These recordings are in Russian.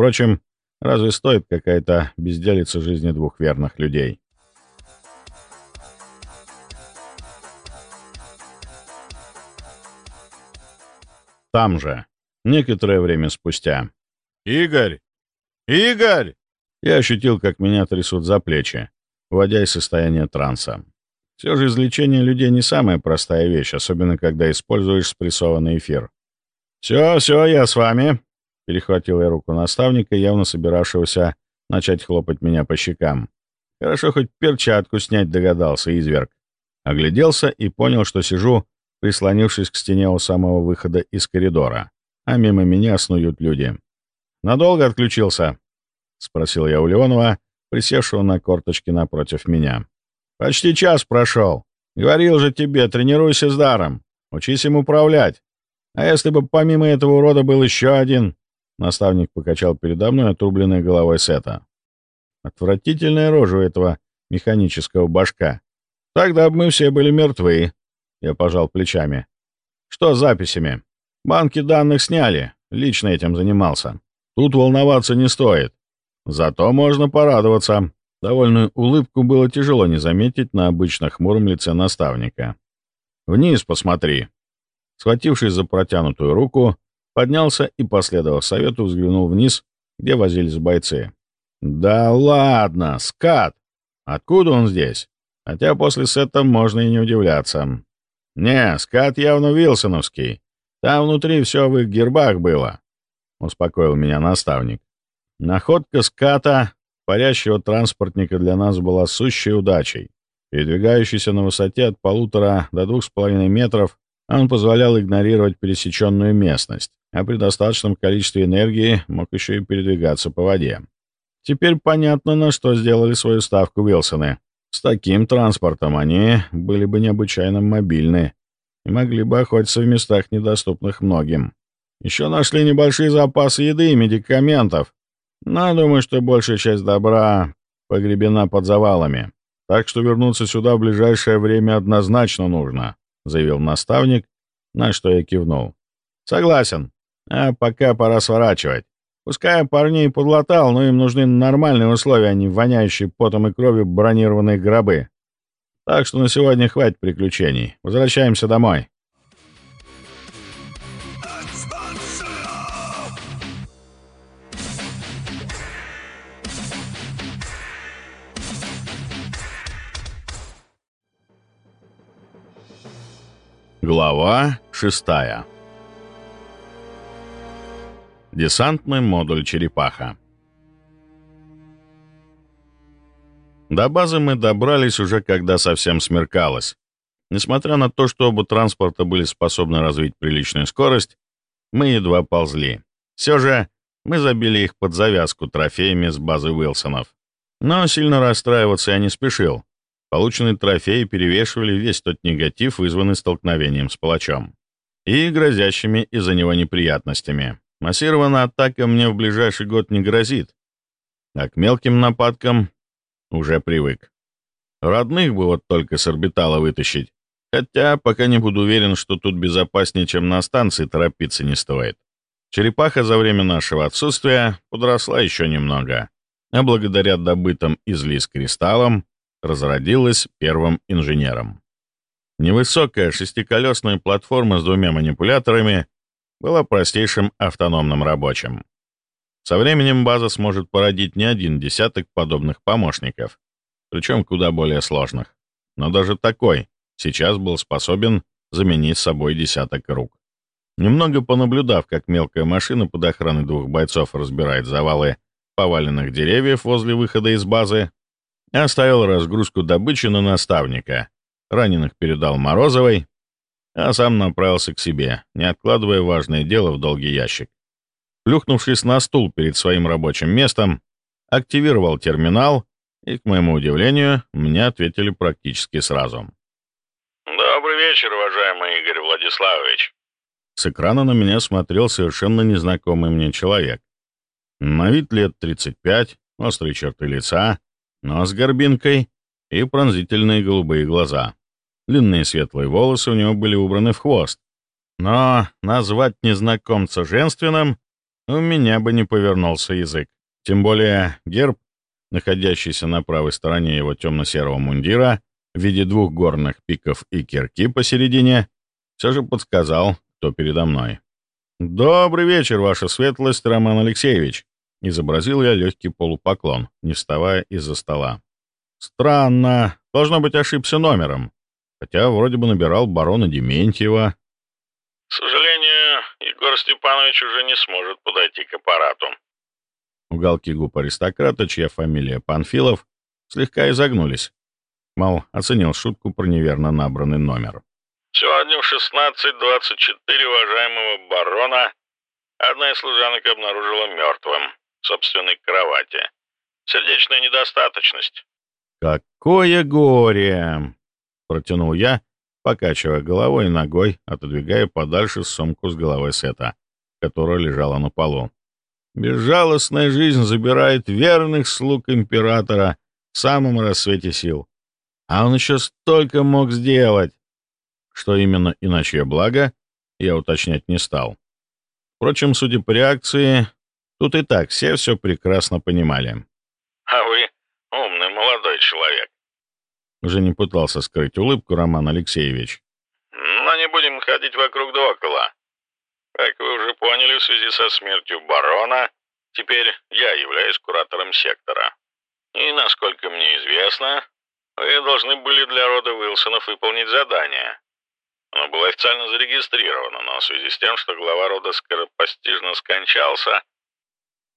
Впрочем, разве стоит какая-то безделица жизни двух верных людей? Там же, некоторое время спустя. «Игорь! Игорь!» Я ощутил, как меня трясут за плечи, вводя из состояния транса. Все же излечение людей не самая простая вещь, особенно когда используешь спрессованный эфир. «Все, все, я с вами», — перехватил я руку наставника, явно собиравшегося начать хлопать меня по щекам. Хорошо, хоть перчатку снять догадался, изверг. Огляделся и понял, что сижу, прислонившись к стене у самого выхода из коридора, а мимо меня снуют люди. «Надолго отключился?» — спросил я у Леонова, присевшего на корточки напротив меня. Почти час прошел. Говорил же тебе, тренируйся с даром. Учись им управлять. А если бы помимо этого урода был еще один...» Наставник покачал передо мной отрубленной головой Сета. Отвратительная рожа у этого механического башка. Тогда бы мы все были мертвы. Я пожал плечами. Что с записями? Банки данных сняли. Лично этим занимался. Тут волноваться не стоит. Зато можно порадоваться. Довольную улыбку было тяжело не заметить на обычно хмуром лице наставника. «Вниз посмотри!» Схватившись за протянутую руку, поднялся и, последовав совету, взглянул вниз, где возились бойцы. «Да ладно, скат! Откуда он здесь? Хотя после сета можно и не удивляться. Не, скат явно вилсоновский. Там внутри все в их гербах было», — успокоил меня наставник. Находка ската парящего транспортника для нас была сущей удачей. Передвигающийся на высоте от полутора до двух с половиной метров, он позволял игнорировать пересеченную местность, а при достаточном количестве энергии мог еще и передвигаться по воде. Теперь понятно, на что сделали свою ставку Уилсоны. С таким транспортом они были бы необычайно мобильны и могли бы охотиться в местах, недоступных многим. Еще нашли небольшие запасы еды и медикаментов, но думаю, что большая часть добра погребена под завалами. Так что вернуться сюда в ближайшее время однозначно нужно», — заявил наставник, на что я кивнул. «Согласен. А пока пора сворачивать. Пускай парней подлатал, но им нужны нормальные условия, а не воняющие потом и кровью бронированные гробы. Так что на сегодня хватит приключений. Возвращаемся домой». Глава шестая. Десантный модуль «Черепаха». До базы мы добрались уже когда совсем смеркалось. Несмотря на то, что оба транспорта были способны развить приличную скорость, мы едва ползли. Все же мы забили их под завязку трофеями с базы Уилсонов. Но сильно расстраиваться я не спешил. Полученные трофеи перевешивали весь тот негатив, вызванный столкновением с палачом. И грозящими из-за него неприятностями. Массированная атака мне в ближайший год не грозит. А к мелким нападкам уже привык. Родных бы вот только с орбитала вытащить. Хотя пока не буду уверен, что тут безопаснее, чем на станции, торопиться не стоит. Черепаха за время нашего отсутствия подросла еще немного, а благодаря добытым из лис кристаллам разродилась первым инженером. Невысокая шестиколесная платформа с двумя манипуляторами была простейшим автономным рабочим. Со временем база сможет породить не один десяток подобных помощников, причем куда более сложных. Но даже такой сейчас был способен заменить собой десяток рук. Немного понаблюдав, как мелкая машина под охраной двух бойцов разбирает завалы поваленных деревьев возле выхода из базы, Оставил разгрузку добычи на наставника. Раненых передал Морозовой, а сам направился к себе, не откладывая важное дело в долгий ящик. Плюхнувшись на стул перед своим рабочим местом, активировал терминал, и, к моему удивлению, мне ответили практически сразу. «Добрый вечер, уважаемый Игорь Владиславович». С экрана на меня смотрел совершенно незнакомый мне человек. На вид лет 35, острые черты лица, но с горбинкой и пронзительные голубые глаза. Длинные светлые волосы у него были убраны в хвост. Но назвать незнакомца женственным у меня бы не повернулся язык. Тем более герб, находящийся на правой стороне его темно-серого мундира, в виде двух горных пиков и кирки посередине, все же подсказал, кто передо мной. «Добрый вечер, ваша светлость, Роман Алексеевич!» Изобразил я легкий полупоклон, не вставая из-за стола. «Странно. Должно быть, ошибся номером. Хотя вроде бы набирал барона Дементьева». «К сожалению, Егор Степанович уже не сможет подойти к аппарату». Уголки губ аристократа, чья фамилия Панфилов, слегка изогнулись. Мол, оценил шутку про неверно набранный номер. Сегодня в 16.24 уважаемого барона одна из служанок обнаружила мертвым в собственной кровати. Сердечная недостаточность. «Какое горе!» — протянул я, покачивая головой и ногой, отодвигая подальше сумку с головой Сета, которая лежала на полу. «Безжалостная жизнь забирает верных слуг императора в самом рассвете сил. А он еще столько мог сделать!» Что именно иначе благо, я уточнять не стал. Впрочем, судя по реакции, тут и так все все прекрасно понимали. «А вы умный молодой человек», — уже не пытался скрыть улыбку Роман Алексеевич. «Но не будем ходить вокруг да около. Как вы уже поняли, в связи со смертью барона, теперь я являюсь куратором сектора. И, насколько мне известно, вы должны были для рода Уилсонов выполнить задание, оно было официально зарегистрировано, но в связи с тем, что глава рода скоропостижно скончался...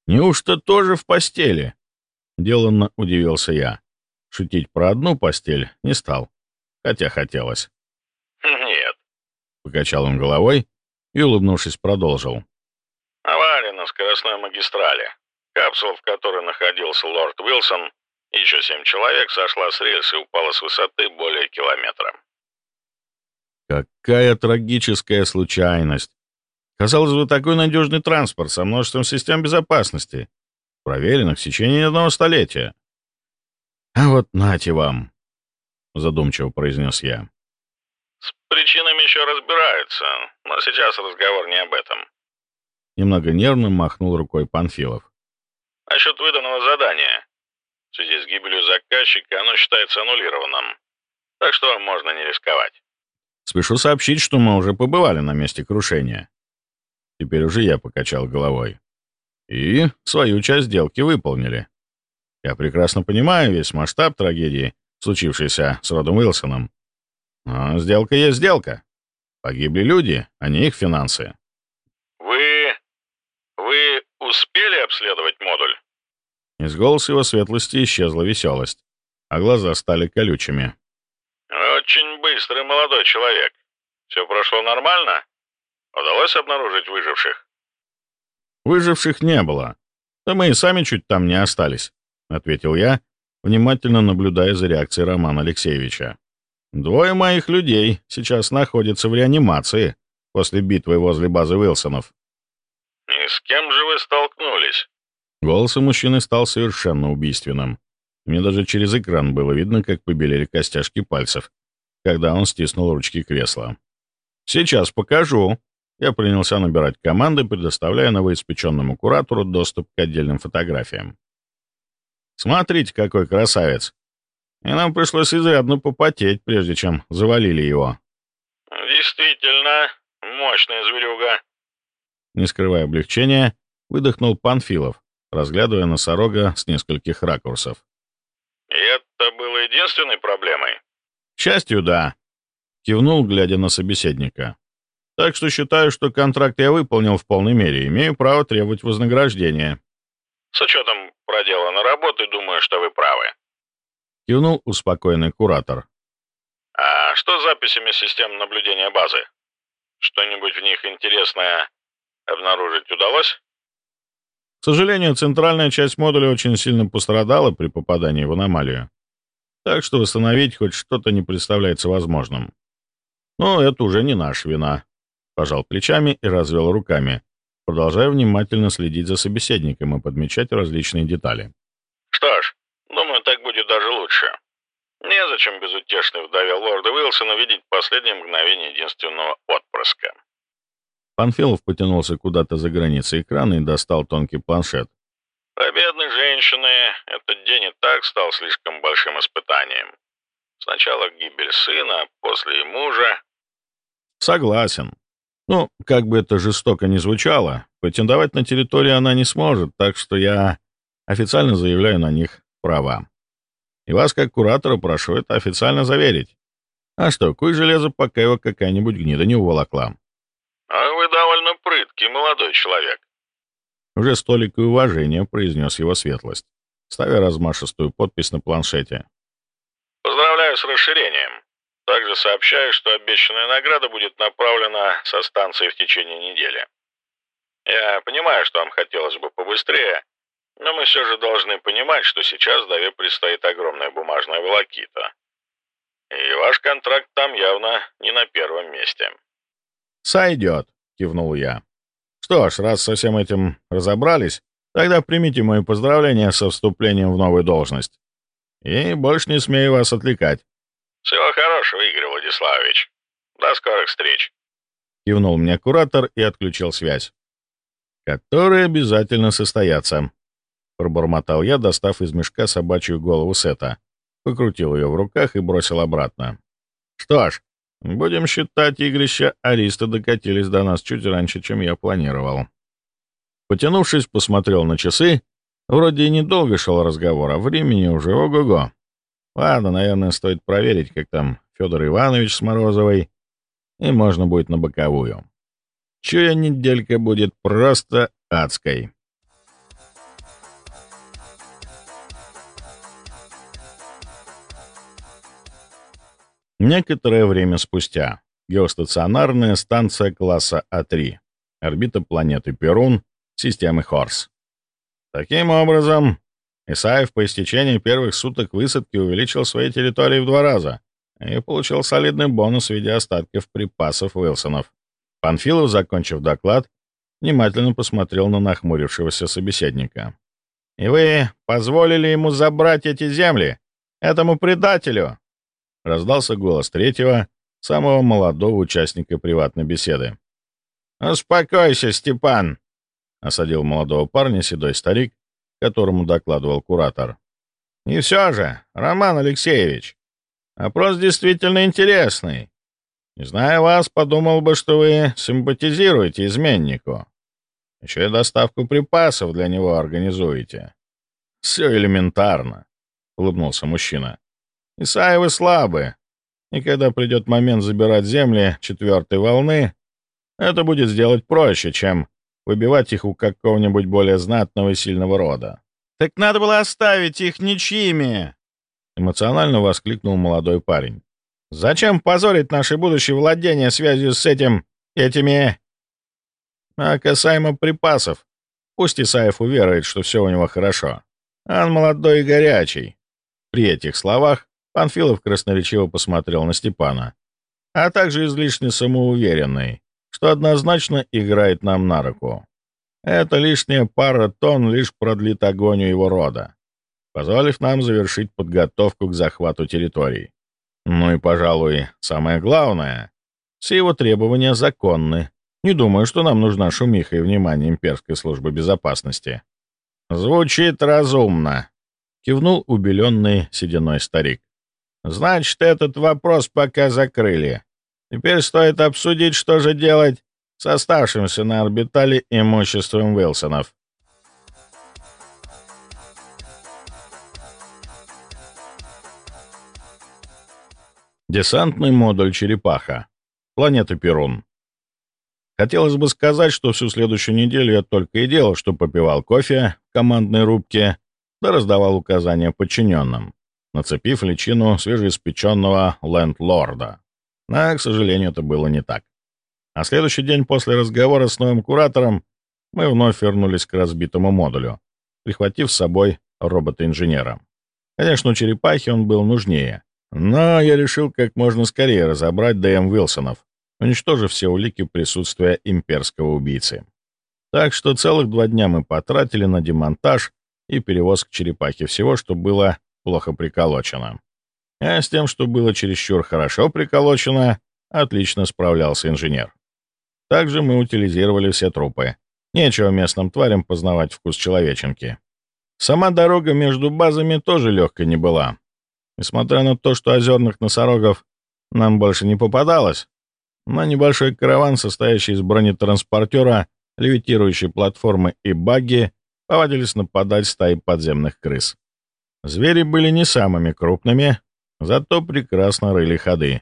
«Неужто тоже в постели?» — деланно удивился я. Шутить про одну постель не стал, хотя хотелось. «Нет», — покачал он головой и, улыбнувшись, продолжил. «Авария на скоростной магистрали. Капсула, в которой находился лорд Уилсон, еще семь человек, сошла с рельс и упала с высоты более километра. Какая трагическая случайность. Казалось бы, такой надежный транспорт со множеством систем безопасности, проверенных в течение одного столетия. «А вот нате вам», — задумчиво произнес я. «С причинами еще разбираются, но сейчас разговор не об этом». Немного нервно махнул рукой Панфилов. «Насчет выданного задания. В связи с гибелью заказчика оно считается аннулированным, так что можно не рисковать». Спешу сообщить, что мы уже побывали на месте крушения. Теперь уже я покачал головой. И свою часть сделки выполнили. Я прекрасно понимаю весь масштаб трагедии, случившейся с родом Уилсоном. Но сделка есть сделка. Погибли люди, а не их финансы. «Вы... вы успели обследовать модуль?» Из голоса его светлости исчезла веселость, а глаза стали колючими. «Очень быстрый молодой человек. Все прошло нормально? Удалось обнаружить выживших?» «Выживших не было. Да мы и сами чуть там не остались», — ответил я, внимательно наблюдая за реакцией Романа Алексеевича. «Двое моих людей сейчас находятся в реанимации после битвы возле базы Уилсонов». «И с кем же вы столкнулись?» Голос у мужчины стал совершенно убийственным. Мне даже через экран было видно, как побелели костяшки пальцев, когда он стиснул ручки кресла. «Сейчас покажу». Я принялся набирать команды, предоставляя новоиспеченному куратору доступ к отдельным фотографиям. «Смотрите, какой красавец! И нам пришлось изрядно попотеть, прежде чем завалили его». «Действительно, мощная зверюга». Не скрывая облегчения, выдохнул Панфилов, разглядывая носорога с нескольких ракурсов. «И это было единственной проблемой?» «К счастью, да», — кивнул, глядя на собеседника. «Так что считаю, что контракт я выполнил в полной мере, имею право требовать вознаграждения». «С учетом что вы правы», — кивнул успокоенный куратор. «А что с записями систем наблюдения базы? Что-нибудь в них интересное обнаружить удалось?» К сожалению, центральная часть модуля очень сильно пострадала при попадании в аномалию. Так что восстановить хоть что-то не представляется возможным. Но это уже не наша вина. Пожал плечами и развел руками, продолжая внимательно следить за собеседником и подмечать различные детали. «Что ж, думаю, так будет даже лучше. Незачем безутешной вдове лорда Уилсона видеть последнее мгновение единственного отпрыска». Панфилов потянулся куда-то за границей экрана и достал тонкий планшет. Для бедной женщины этот день и так стал слишком большим испытанием. Сначала гибель сына, а после и мужа. Согласен. Ну, как бы это жестоко ни звучало, претендовать на территорию она не сможет, так что я официально заявляю на них права. И вас, как куратора, прошу это официально заверить. А что, куй железо, пока его какая-нибудь гнида не уволокла. А вы довольно прыткий молодой человек. Уже столик и уважения произнес его светлость, ставя размашистую подпись на планшете. Поздравляю с расширением. Также сообщаю, что обещанная награда будет направлена со станции в течение недели. Я понимаю, что вам хотелось бы побыстрее, но мы все же должны понимать, что сейчас Даве предстоит огромная бумажная волокита. И ваш контракт там явно не на первом месте. «Сойдет», — кивнул я. «Что ж, раз со всем этим разобрались, тогда примите мои поздравления со вступлением в новую должность. И больше не смею вас отвлекать». «Всего хорошего, Игорь Владиславович. До скорых встреч». Кивнул мне куратор и отключил связь. «Которые обязательно состоятся», — пробормотал я, достав из мешка собачью голову Сета. Покрутил ее в руках и бросил обратно. «Что ж, будем считать, игрища Ариста докатились до нас чуть раньше, чем я планировал». Потянувшись, посмотрел на часы. Вроде и недолго шел разговор, а времени уже ого-го. Ладно, наверное, стоит проверить, как там Федор Иванович с Морозовой, и можно будет на боковую. Чуя неделька будет просто адской. Некоторое время спустя. Геостационарная станция класса А3. Орбита планеты Перун, системы Хорс. Таким образом, Исаев по истечении первых суток высадки увеличил свои территории в два раза и получил солидный бонус в виде остатков припасов Уилсонов. Панфилов, закончив доклад, внимательно посмотрел на нахмурившегося собеседника. «И вы позволили ему забрать эти земли? Этому предателю?» Раздался голос третьего, самого молодого участника приватной беседы. «Успокойся, Степан!» — осадил молодого парня седой старик, которому докладывал куратор. «И все же, Роман Алексеевич, опрос действительно интересный. Не зная вас, подумал бы, что вы симпатизируете изменнику. Еще и доставку припасов для него организуете». «Все элементарно», — улыбнулся мужчина. Исаевы слабы, и когда придет момент забирать земли четвертой волны, это будет сделать проще, чем выбивать их у какого-нибудь более знатного и сильного рода. «Так надо было оставить их ничьими!» — эмоционально воскликнул молодой парень. «Зачем позорить наши будущие владения связью с этим... этими...» А касаемо припасов, пусть Исаев уверует, что все у него хорошо. Он молодой и горячий. При этих словах Панфилов красноречиво посмотрел на Степана, а также излишне самоуверенный, что однозначно играет нам на руку. Эта лишняя пара тонн лишь продлит агонию его рода, позволив нам завершить подготовку к захвату территорий. Ну и, пожалуй, самое главное, все его требования законны. Не думаю, что нам нужна шумиха и внимание имперской службы безопасности. «Звучит разумно», — кивнул убеленный сединой старик. Значит, этот вопрос пока закрыли. Теперь стоит обсудить, что же делать с оставшимся на орбитале имуществом Уилсонов. Десантный модуль «Черепаха». Планета Перун. Хотелось бы сказать, что всю следующую неделю я только и делал, что попивал кофе в командной рубке, да раздавал указания подчиненным нацепив личину свежеиспеченного лендлорда. Но, к сожалению, это было не так. А следующий день после разговора с новым куратором мы вновь вернулись к разбитому модулю, прихватив с собой робота-инженера. Конечно, у черепахи он был нужнее, но я решил как можно скорее разобрать ДМ Уилсонов, уничтожив все улики присутствия имперского убийцы. Так что целых два дня мы потратили на демонтаж и перевоз к черепахе всего, что было плохо приколочено. А с тем, что было чересчур хорошо приколочено, отлично справлялся инженер. Также мы утилизировали все трупы. Нечего местным тварям познавать вкус человеченки. Сама дорога между базами тоже легкой не была. Несмотря на то, что озерных носорогов нам больше не попадалось, но небольшой караван, состоящий из бронетранспортера, левитирующей платформы и багги, повадились нападать стаи подземных крыс. Звери были не самыми крупными, зато прекрасно рыли ходы,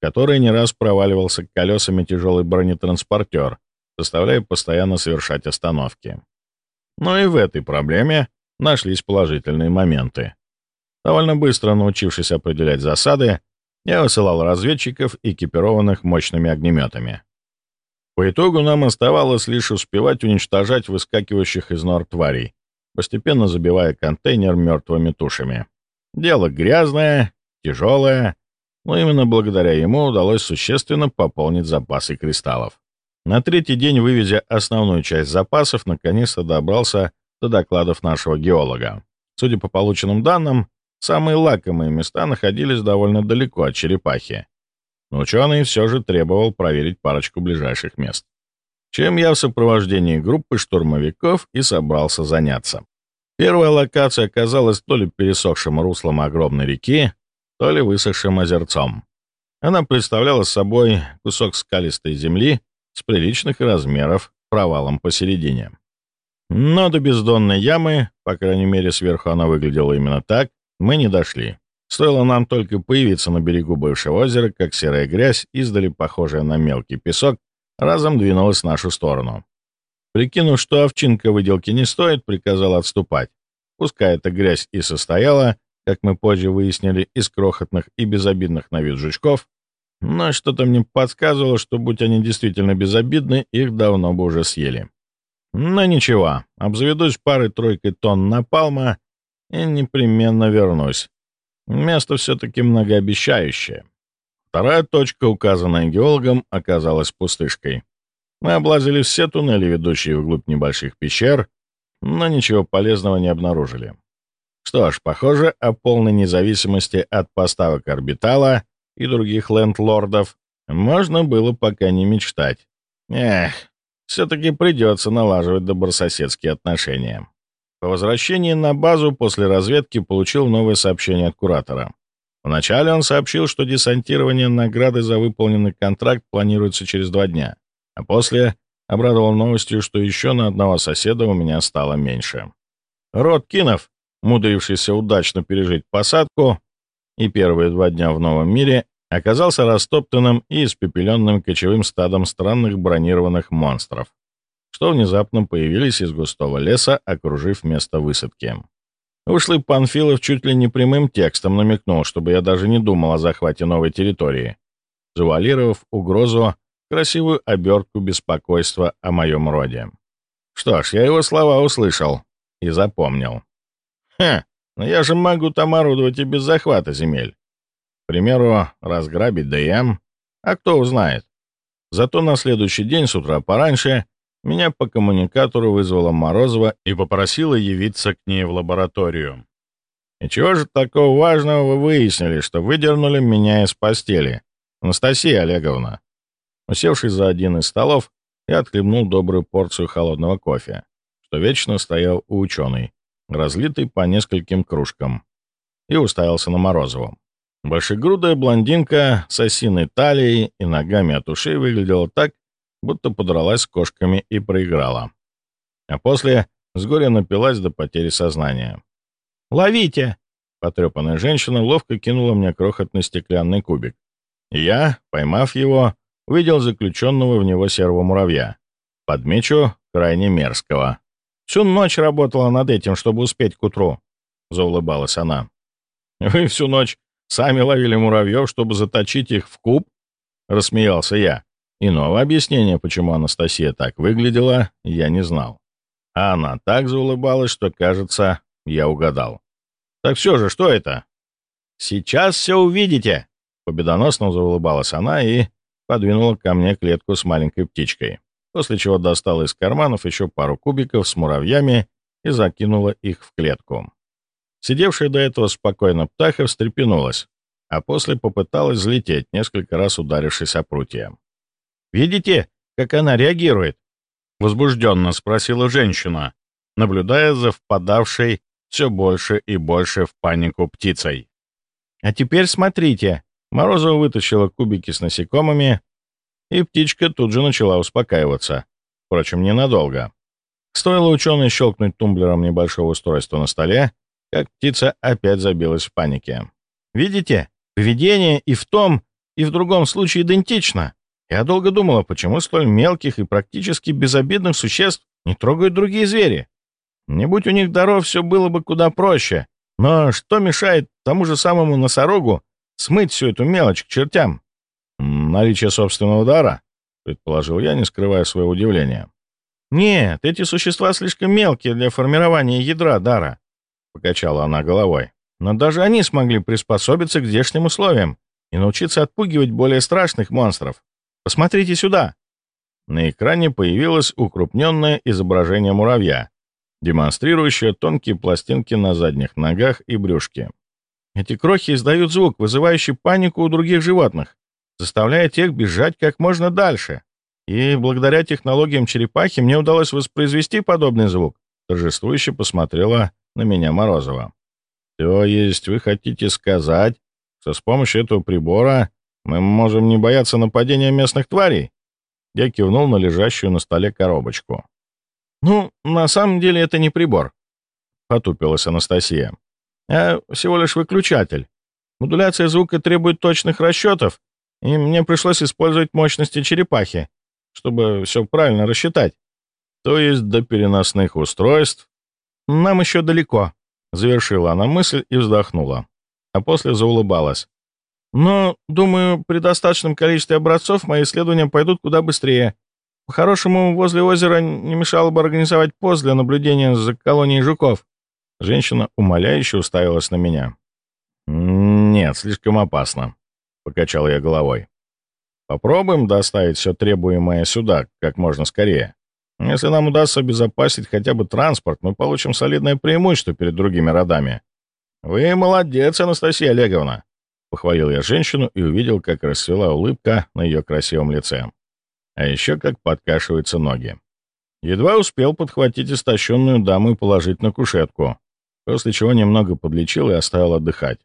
которые не раз проваливался колесами тяжелый бронетранспортер, заставляя постоянно совершать остановки. Но и в этой проблеме нашлись положительные моменты. Довольно быстро научившись определять засады, я высылал разведчиков, экипированных мощными огнеметами. По итогу нам оставалось лишь успевать уничтожать выскакивающих из нор тварей, постепенно забивая контейнер мертвыми тушами. Дело грязное, тяжелое, но именно благодаря ему удалось существенно пополнить запасы кристаллов. На третий день, вывезя основную часть запасов, наконец-то добрался до докладов нашего геолога. Судя по полученным данным, Самые лакомые места находились довольно далеко от черепахи. Но ученый все же требовал проверить парочку ближайших мест. Чем я в сопровождении группы штурмовиков и собрался заняться. Первая локация оказалась то ли пересохшим руслом огромной реки, то ли высохшим озерцом. Она представляла собой кусок скалистой земли с приличных размеров провалом посередине. Но до бездонной ямы, по крайней мере сверху она выглядела именно так, мы не дошли. Стоило нам только появиться на берегу бывшего озера, как серая грязь, издали похожая на мелкий песок, разом двинулась в нашу сторону. Прикинув, что овчинка выделки не стоит, приказал отступать. Пускай эта грязь и состояла, как мы позже выяснили, из крохотных и безобидных на вид жучков, но что-то мне подсказывало, что, будь они действительно безобидны, их давно бы уже съели. Но ничего, обзаведусь парой-тройкой тонн напалма и непременно вернусь. Место все-таки многообещающее. Вторая точка, указанная геологом, оказалась пустышкой. Мы облазили все туннели, ведущие вглубь небольших пещер, но ничего полезного не обнаружили. Что ж, похоже, о полной независимости от поставок орбитала и других лендлордов можно было пока не мечтать. Эх, все-таки придется налаживать добрососедские отношения. По возвращении на базу после разведки получил новое сообщение от куратора. Вначале он сообщил, что десантирование награды за выполненный контракт планируется через два дня, а после обрадовал новостью, что еще на одного соседа у меня стало меньше. Род Кинов, мудрившийся удачно пережить посадку и первые два дня в новом мире, оказался растоптанным и испепеленным кочевым стадом странных бронированных монстров, что внезапно появились из густого леса, окружив место высадки. Ушлый Панфилов чуть ли не прямым текстом намекнул, чтобы я даже не думал о захвате новой территории, завуалировав угрозу красивую обертку беспокойства о моем роде. Что ж, я его слова услышал и запомнил. Хм, но я же могу там орудовать и без захвата земель. К примеру, разграбить ДМ, а кто узнает. Зато на следующий день с утра пораньше меня по коммуникатору вызвала Морозова и попросила явиться к ней в лабораторию. «И чего же такого важного вы выяснили, что выдернули меня из постели, Анастасия Олеговна?» Усевшись за один из столов, я отхлебнул добрую порцию холодного кофе, что вечно стоял у ученой, разлитый по нескольким кружкам, и уставился на Морозову. Большегрудая блондинка с осиной талией и ногами от ушей выглядела так, будто подралась с кошками и проиграла. А после с горя напилась до потери сознания. «Ловите!» Потрепанная женщина ловко кинула мне крохотный стеклянный кубик. И я, поймав его, увидел заключенного в него серого муравья. Подмечу, крайне мерзкого. «Всю ночь работала над этим, чтобы успеть к утру», — заулыбалась она. «Вы всю ночь сами ловили муравьев, чтобы заточить их в куб?» — рассмеялся я. Иного объяснения, почему Анастасия так выглядела, я не знал. А она так заулыбалась, что, кажется, я угадал. «Так все же, что это?» «Сейчас все увидите!» Победоносно заулыбалась она и подвинула ко мне клетку с маленькой птичкой, после чего достала из карманов еще пару кубиков с муравьями и закинула их в клетку. Сидевшая до этого спокойно птаха встрепенулась, а после попыталась взлететь, несколько раз ударившись о прутья. Видите, как она реагирует?» — возбужденно спросила женщина, наблюдая за впадавшей все больше и больше в панику птицей. «А теперь смотрите!» Морозова вытащила кубики с насекомыми, и птичка тут же начала успокаиваться. Впрочем, ненадолго. Стоило ученой щелкнуть тумблером небольшого устройства на столе, как птица опять забилась в панике. «Видите? Поведение и в том, и в другом случае идентично. Я долго думала, почему столь мелких и практически безобидных существ не трогают другие звери. Не будь у них даров, все было бы куда проще. Но что мешает тому же самому носорогу смыть всю эту мелочь к чертям? Наличие собственного дара, предположил я, не скрывая своего удивления. Нет, эти существа слишком мелкие для формирования ядра дара, покачала она головой. Но даже они смогли приспособиться к здешним условиям и научиться отпугивать более страшных монстров. Посмотрите сюда. На экране появилось укрупненное изображение муравья, демонстрирующее тонкие пластинки на задних ногах и брюшке. Эти крохи издают звук, вызывающий панику у других животных, заставляя тех бежать как можно дальше. И благодаря технологиям черепахи мне удалось воспроизвести подобный звук. Торжествующе посмотрела на меня Морозова. То есть вы хотите сказать, что с помощью этого прибора мы можем не бояться нападения местных тварей? Я кивнул на лежащую на столе коробочку. «Ну, на самом деле это не прибор», — потупилась Анастасия, «а всего лишь выключатель. Модуляция звука требует точных расчетов, и мне пришлось использовать мощности черепахи, чтобы все правильно рассчитать. То есть до переносных устройств? Нам еще далеко», — завершила она мысль и вздохнула, а после заулыбалась. «Но, думаю, при достаточном количестве образцов мои исследования пойдут куда быстрее. По-хорошему, возле озера не мешало бы организовать пост для наблюдения за колонией жуков. Женщина умоляюще уставилась на меня. «Нет, слишком опасно», — покачал я головой. «Попробуем доставить все требуемое сюда как можно скорее. Если нам удастся обезопасить хотя бы транспорт, мы получим солидное преимущество перед другими родами». «Вы молодец, Анастасия Олеговна!» — похвалил я женщину и увидел, как расцвела улыбка на ее красивом лице а еще как подкашиваются ноги. Едва успел подхватить истощенную даму и положить на кушетку, после чего немного подлечил и оставил отдыхать.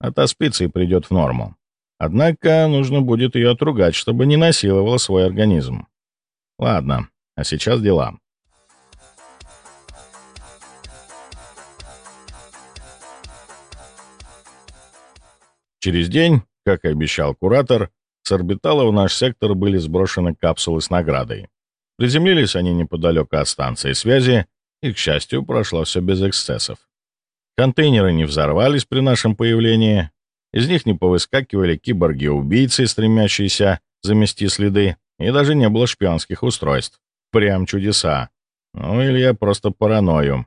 Отоспится и придет в норму. Однако нужно будет ее отругать, чтобы не насиловала свой организм. Ладно, а сейчас дела. Через день, как и обещал куратор, с орбитала в наш сектор были сброшены капсулы с наградой. Приземлились они неподалеку от станции связи, и, к счастью, прошло все без эксцессов. Контейнеры не взорвались при нашем появлении, из них не повыскакивали киборги-убийцы, стремящиеся замести следы, и даже не было шпионских устройств. Прям чудеса. Ну или я просто параною.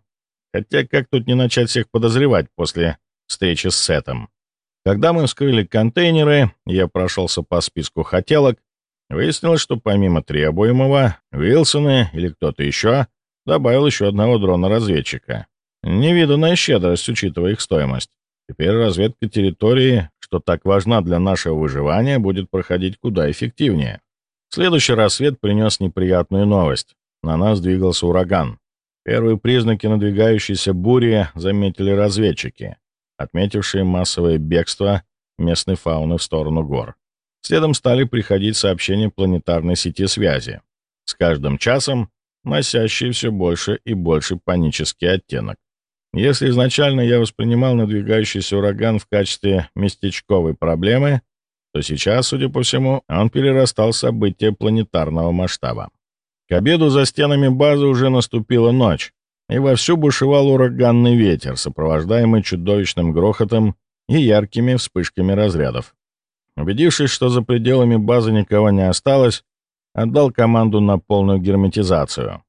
Хотя как тут не начать всех подозревать после встречи с Сетом? Когда мы вскрыли контейнеры, я прошелся по списку хотелок, выяснилось, что помимо требуемого, Уилсоны или кто-то еще добавил еще одного дрона-разведчика. Невиданная щедрость, учитывая их стоимость. Теперь разведка территории, что так важна для нашего выживания, будет проходить куда эффективнее. Следующий рассвет принес неприятную новость. На нас двигался ураган. Первые признаки надвигающейся бури заметили разведчики отметившие массовое бегство местной фауны в сторону гор. Следом стали приходить сообщения планетарной сети связи, с каждым часом носящие все больше и больше панический оттенок. Если изначально я воспринимал надвигающийся ураган в качестве местечковой проблемы, то сейчас, судя по всему, он перерастал события планетарного масштаба. К обеду за стенами базы уже наступила ночь, и вовсю бушевал ураганный ветер, сопровождаемый чудовищным грохотом и яркими вспышками разрядов. Убедившись, что за пределами базы никого не осталось, отдал команду на полную герметизацию.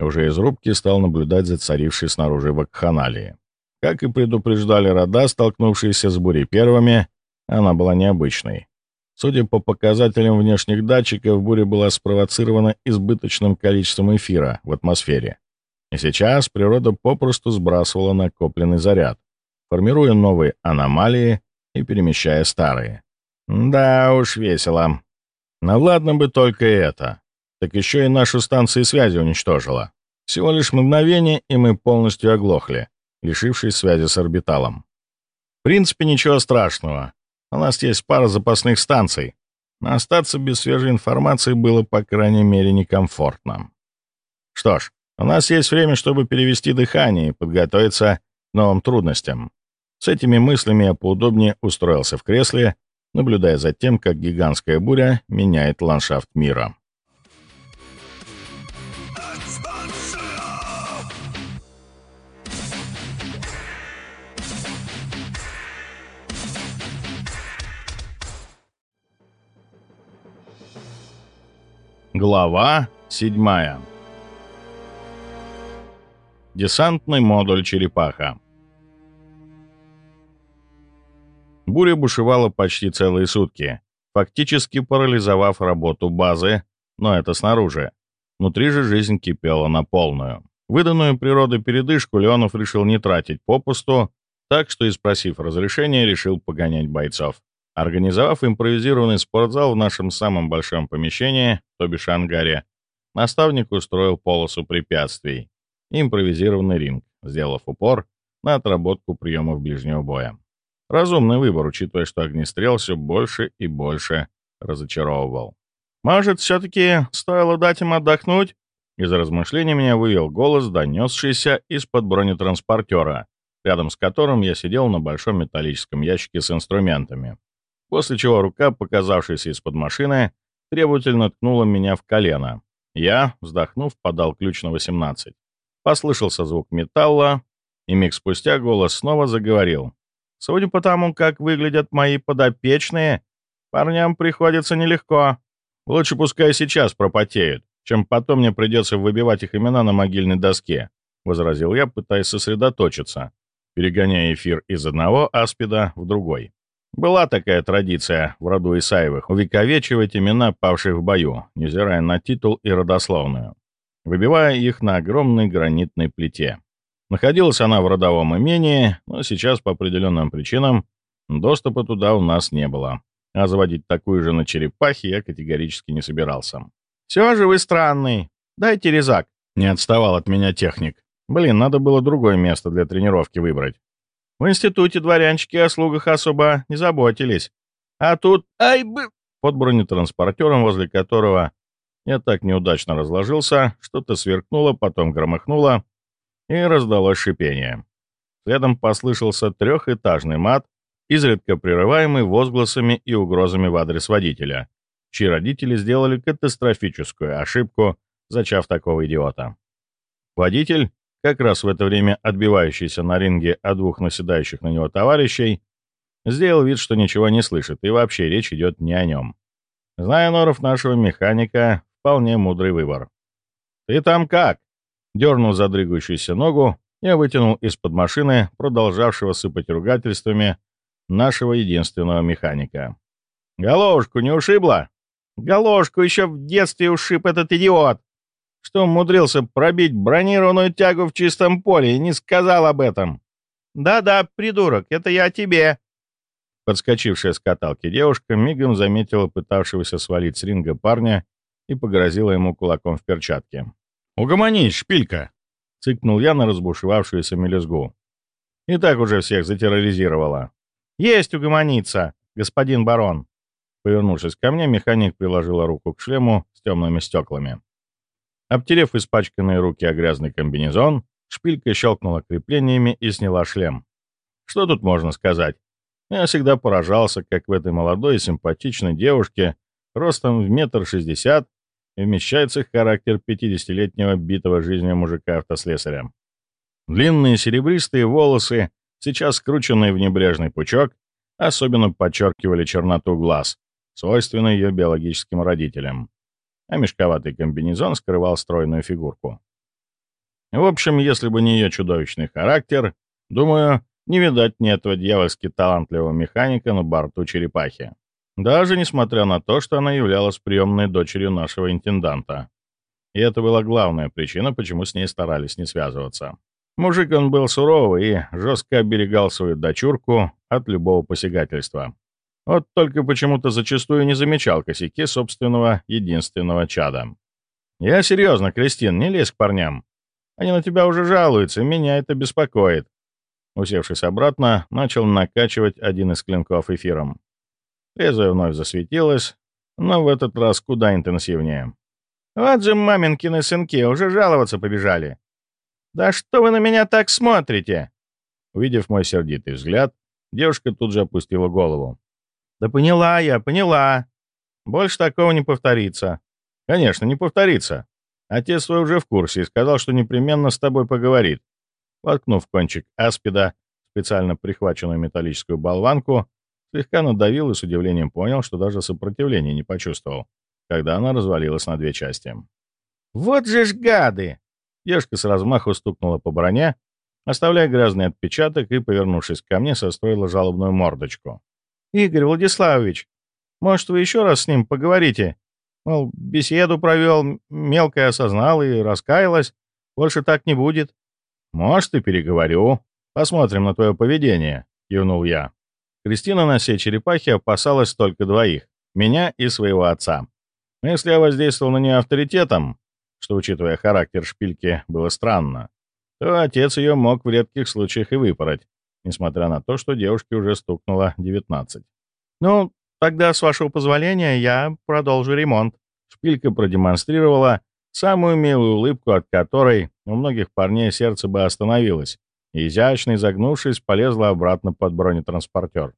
Уже из рубки стал наблюдать за царившей снаружи вакханалии. Как и предупреждали рода, столкнувшиеся с бурей первыми, она была необычной. Судя по показателям внешних датчиков, буря была спровоцирована избыточным количеством эфира в атмосфере. И сейчас природа попросту сбрасывала накопленный заряд, формируя новые аномалии и перемещая старые. Да уж, весело. Но ладно бы только это. так еще и нашу станцию связи уничтожила. Всего лишь мгновение, и мы полностью оглохли, лишившись связи с орбиталом. В принципе, ничего страшного. У нас есть пара запасных станций, но остаться без свежей информации было, по крайней мере, некомфортно. Что ж, у нас есть время, чтобы перевести дыхание и подготовиться к новым трудностям. С этими мыслями я поудобнее устроился в кресле, наблюдая за тем, как гигантская буря меняет ландшафт мира. Глава 7. Десантный модуль «Черепаха». Буря бушевала почти целые сутки, фактически парализовав работу базы, но это снаружи. Внутри же жизнь кипела на полную. Выданную природой передышку Леонов решил не тратить попусту, так что, и спросив разрешения, решил погонять бойцов. Организовав импровизированный спортзал в нашем самом большом помещении, то бишь ангаре, наставник устроил полосу препятствий импровизированный ринг, сделав упор на отработку приемов ближнего боя. Разумный выбор, учитывая, что огнестрел все больше и больше разочаровывал. «Может, все-таки стоило дать им отдохнуть?» Из размышлений меня вывел голос, донесшийся из-под бронетранспортера, рядом с которым я сидел на большом металлическом ящике с инструментами после чего рука, показавшаяся из-под машины, требовательно ткнула меня в колено. Я, вздохнув, подал ключ на 18. Послышался звук металла, и миг спустя голос снова заговорил. «Судя по тому, как выглядят мои подопечные, парням приходится нелегко. Лучше пускай сейчас пропотеют, чем потом мне придется выбивать их имена на могильной доске», — возразил я, пытаясь сосредоточиться, перегоняя эфир из одного аспида в другой. Была такая традиция в роду Исаевых увековечивать имена павших в бою, невзирая на титул и родословную, выбивая их на огромной гранитной плите. Находилась она в родовом имении, но сейчас по определенным причинам доступа туда у нас не было, а заводить такую же на черепахе я категорически не собирался. «Все же вы странный. Дайте резак», — не отставал от меня техник. Блин, надо было другое место для тренировки выбрать. В институте дворянчики о слугах особо не заботились. А тут... Ай, бы... Под бронетранспортером, возле которого я так неудачно разложился, что-то сверкнуло, потом громыхнуло, и раздалось шипение. Следом послышался трехэтажный мат, изредка прерываемый возгласами и угрозами в адрес водителя, чьи родители сделали катастрофическую ошибку, зачав такого идиота. Водитель, как раз в это время отбивающийся на ринге от двух наседающих на него товарищей, сделал вид, что ничего не слышит, и вообще речь идет не о нем. Зная норов нашего механика, вполне мудрый выбор. «Ты там как?» Дернул задрыгающуюся ногу, я вытянул из-под машины, продолжавшего сыпать ругательствами, нашего единственного механика. «Головушку не ушибла?» «Головушку еще в детстве ушиб этот идиот!» что умудрился пробить бронированную тягу в чистом поле и не сказал об этом. «Да-да, придурок, это я тебе!» Подскочившая с каталки девушка мигом заметила пытавшегося свалить с ринга парня и погрозила ему кулаком в перчатке. «Угомонись, шпилька!» — цыкнул я на разбушевавшуюся мелюзгу. И так уже всех затерроризировала. «Есть угомониться, господин барон!» Повернувшись ко мне, механик приложила руку к шлему с темными стеклами. Обтерев испачканные руки о грязный комбинезон, шпилька щелкнула креплениями и сняла шлем. Что тут можно сказать? Я всегда поражался, как в этой молодой и симпатичной девушке, ростом в метр шестьдесят, вмещается характер 50-летнего битого жизнью мужика-автослесаря. Длинные серебристые волосы, сейчас скрученные в небрежный пучок, особенно подчеркивали черноту глаз, свойственную ее биологическим родителям а мешковатый комбинезон скрывал стройную фигурку. В общем, если бы не ее чудовищный характер, думаю, не видать ни этого дьявольски талантливого механика на борту черепахи. Даже несмотря на то, что она являлась приемной дочерью нашего интенданта. И это была главная причина, почему с ней старались не связываться. Мужик он был суровый и жестко оберегал свою дочурку от любого посягательства. Вот только почему-то зачастую не замечал косяки собственного единственного чада. «Я серьезно, Кристин, не лезь к парням. Они на тебя уже жалуются, меня это беспокоит». Усевшись обратно, начал накачивать один из клинков эфиром. Лезвие вновь засветилось, но в этот раз куда интенсивнее. «Вот же маминкины сынки, уже жаловаться побежали!» «Да что вы на меня так смотрите?» Увидев мой сердитый взгляд, девушка тут же опустила голову. «Да поняла я, поняла. Больше такого не повторится». «Конечно, не повторится. Отец твой уже в курсе и сказал, что непременно с тобой поговорит». Воткнув кончик аспида, специально прихваченную металлическую болванку, слегка надавил и с удивлением понял, что даже сопротивления не почувствовал, когда она развалилась на две части. «Вот же ж гады!» Девушка с размаху стукнула по броне, оставляя грязный отпечаток и, повернувшись ко мне, состроила жалобную мордочку. «Игорь Владиславович, может, вы еще раз с ним поговорите? Мол, беседу провел, мелкое осознал и раскаялась. Больше так не будет». «Может, и переговорю. Посмотрим на твое поведение», — кивнул я. Кристина на сей черепахе опасалась только двоих — меня и своего отца. Но если я воздействовал на нее авторитетом, что, учитывая характер шпильки, было странно, то отец ее мог в редких случаях и выпороть, несмотря на то, что девушке уже стукнуло 19. «Ну, тогда, с вашего позволения, я продолжу ремонт». Шпилька продемонстрировала самую милую улыбку, от которой у многих парней сердце бы остановилось, и, изящно изогнувшись, полезла обратно под бронетранспортер.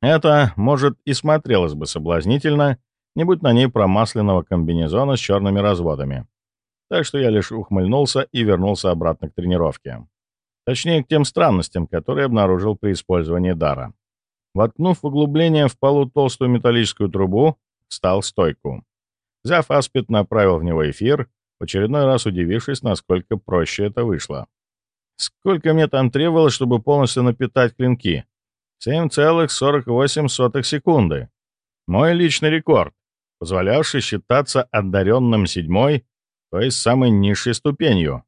Это, может, и смотрелось бы соблазнительно, не будь на ней промасленного комбинезона с черными разводами так что я лишь ухмыльнулся и вернулся обратно к тренировке. Точнее, к тем странностям, которые обнаружил при использовании дара. Воткнув углубление в полу толстую металлическую трубу, встал стойку. Взяв аспид, направил в него эфир, в очередной раз удивившись, насколько проще это вышло. Сколько мне там требовалось, чтобы полностью напитать клинки? 7,48 секунды. Мой личный рекорд, позволявший считаться одаренным седьмой то есть самой низшей ступенью.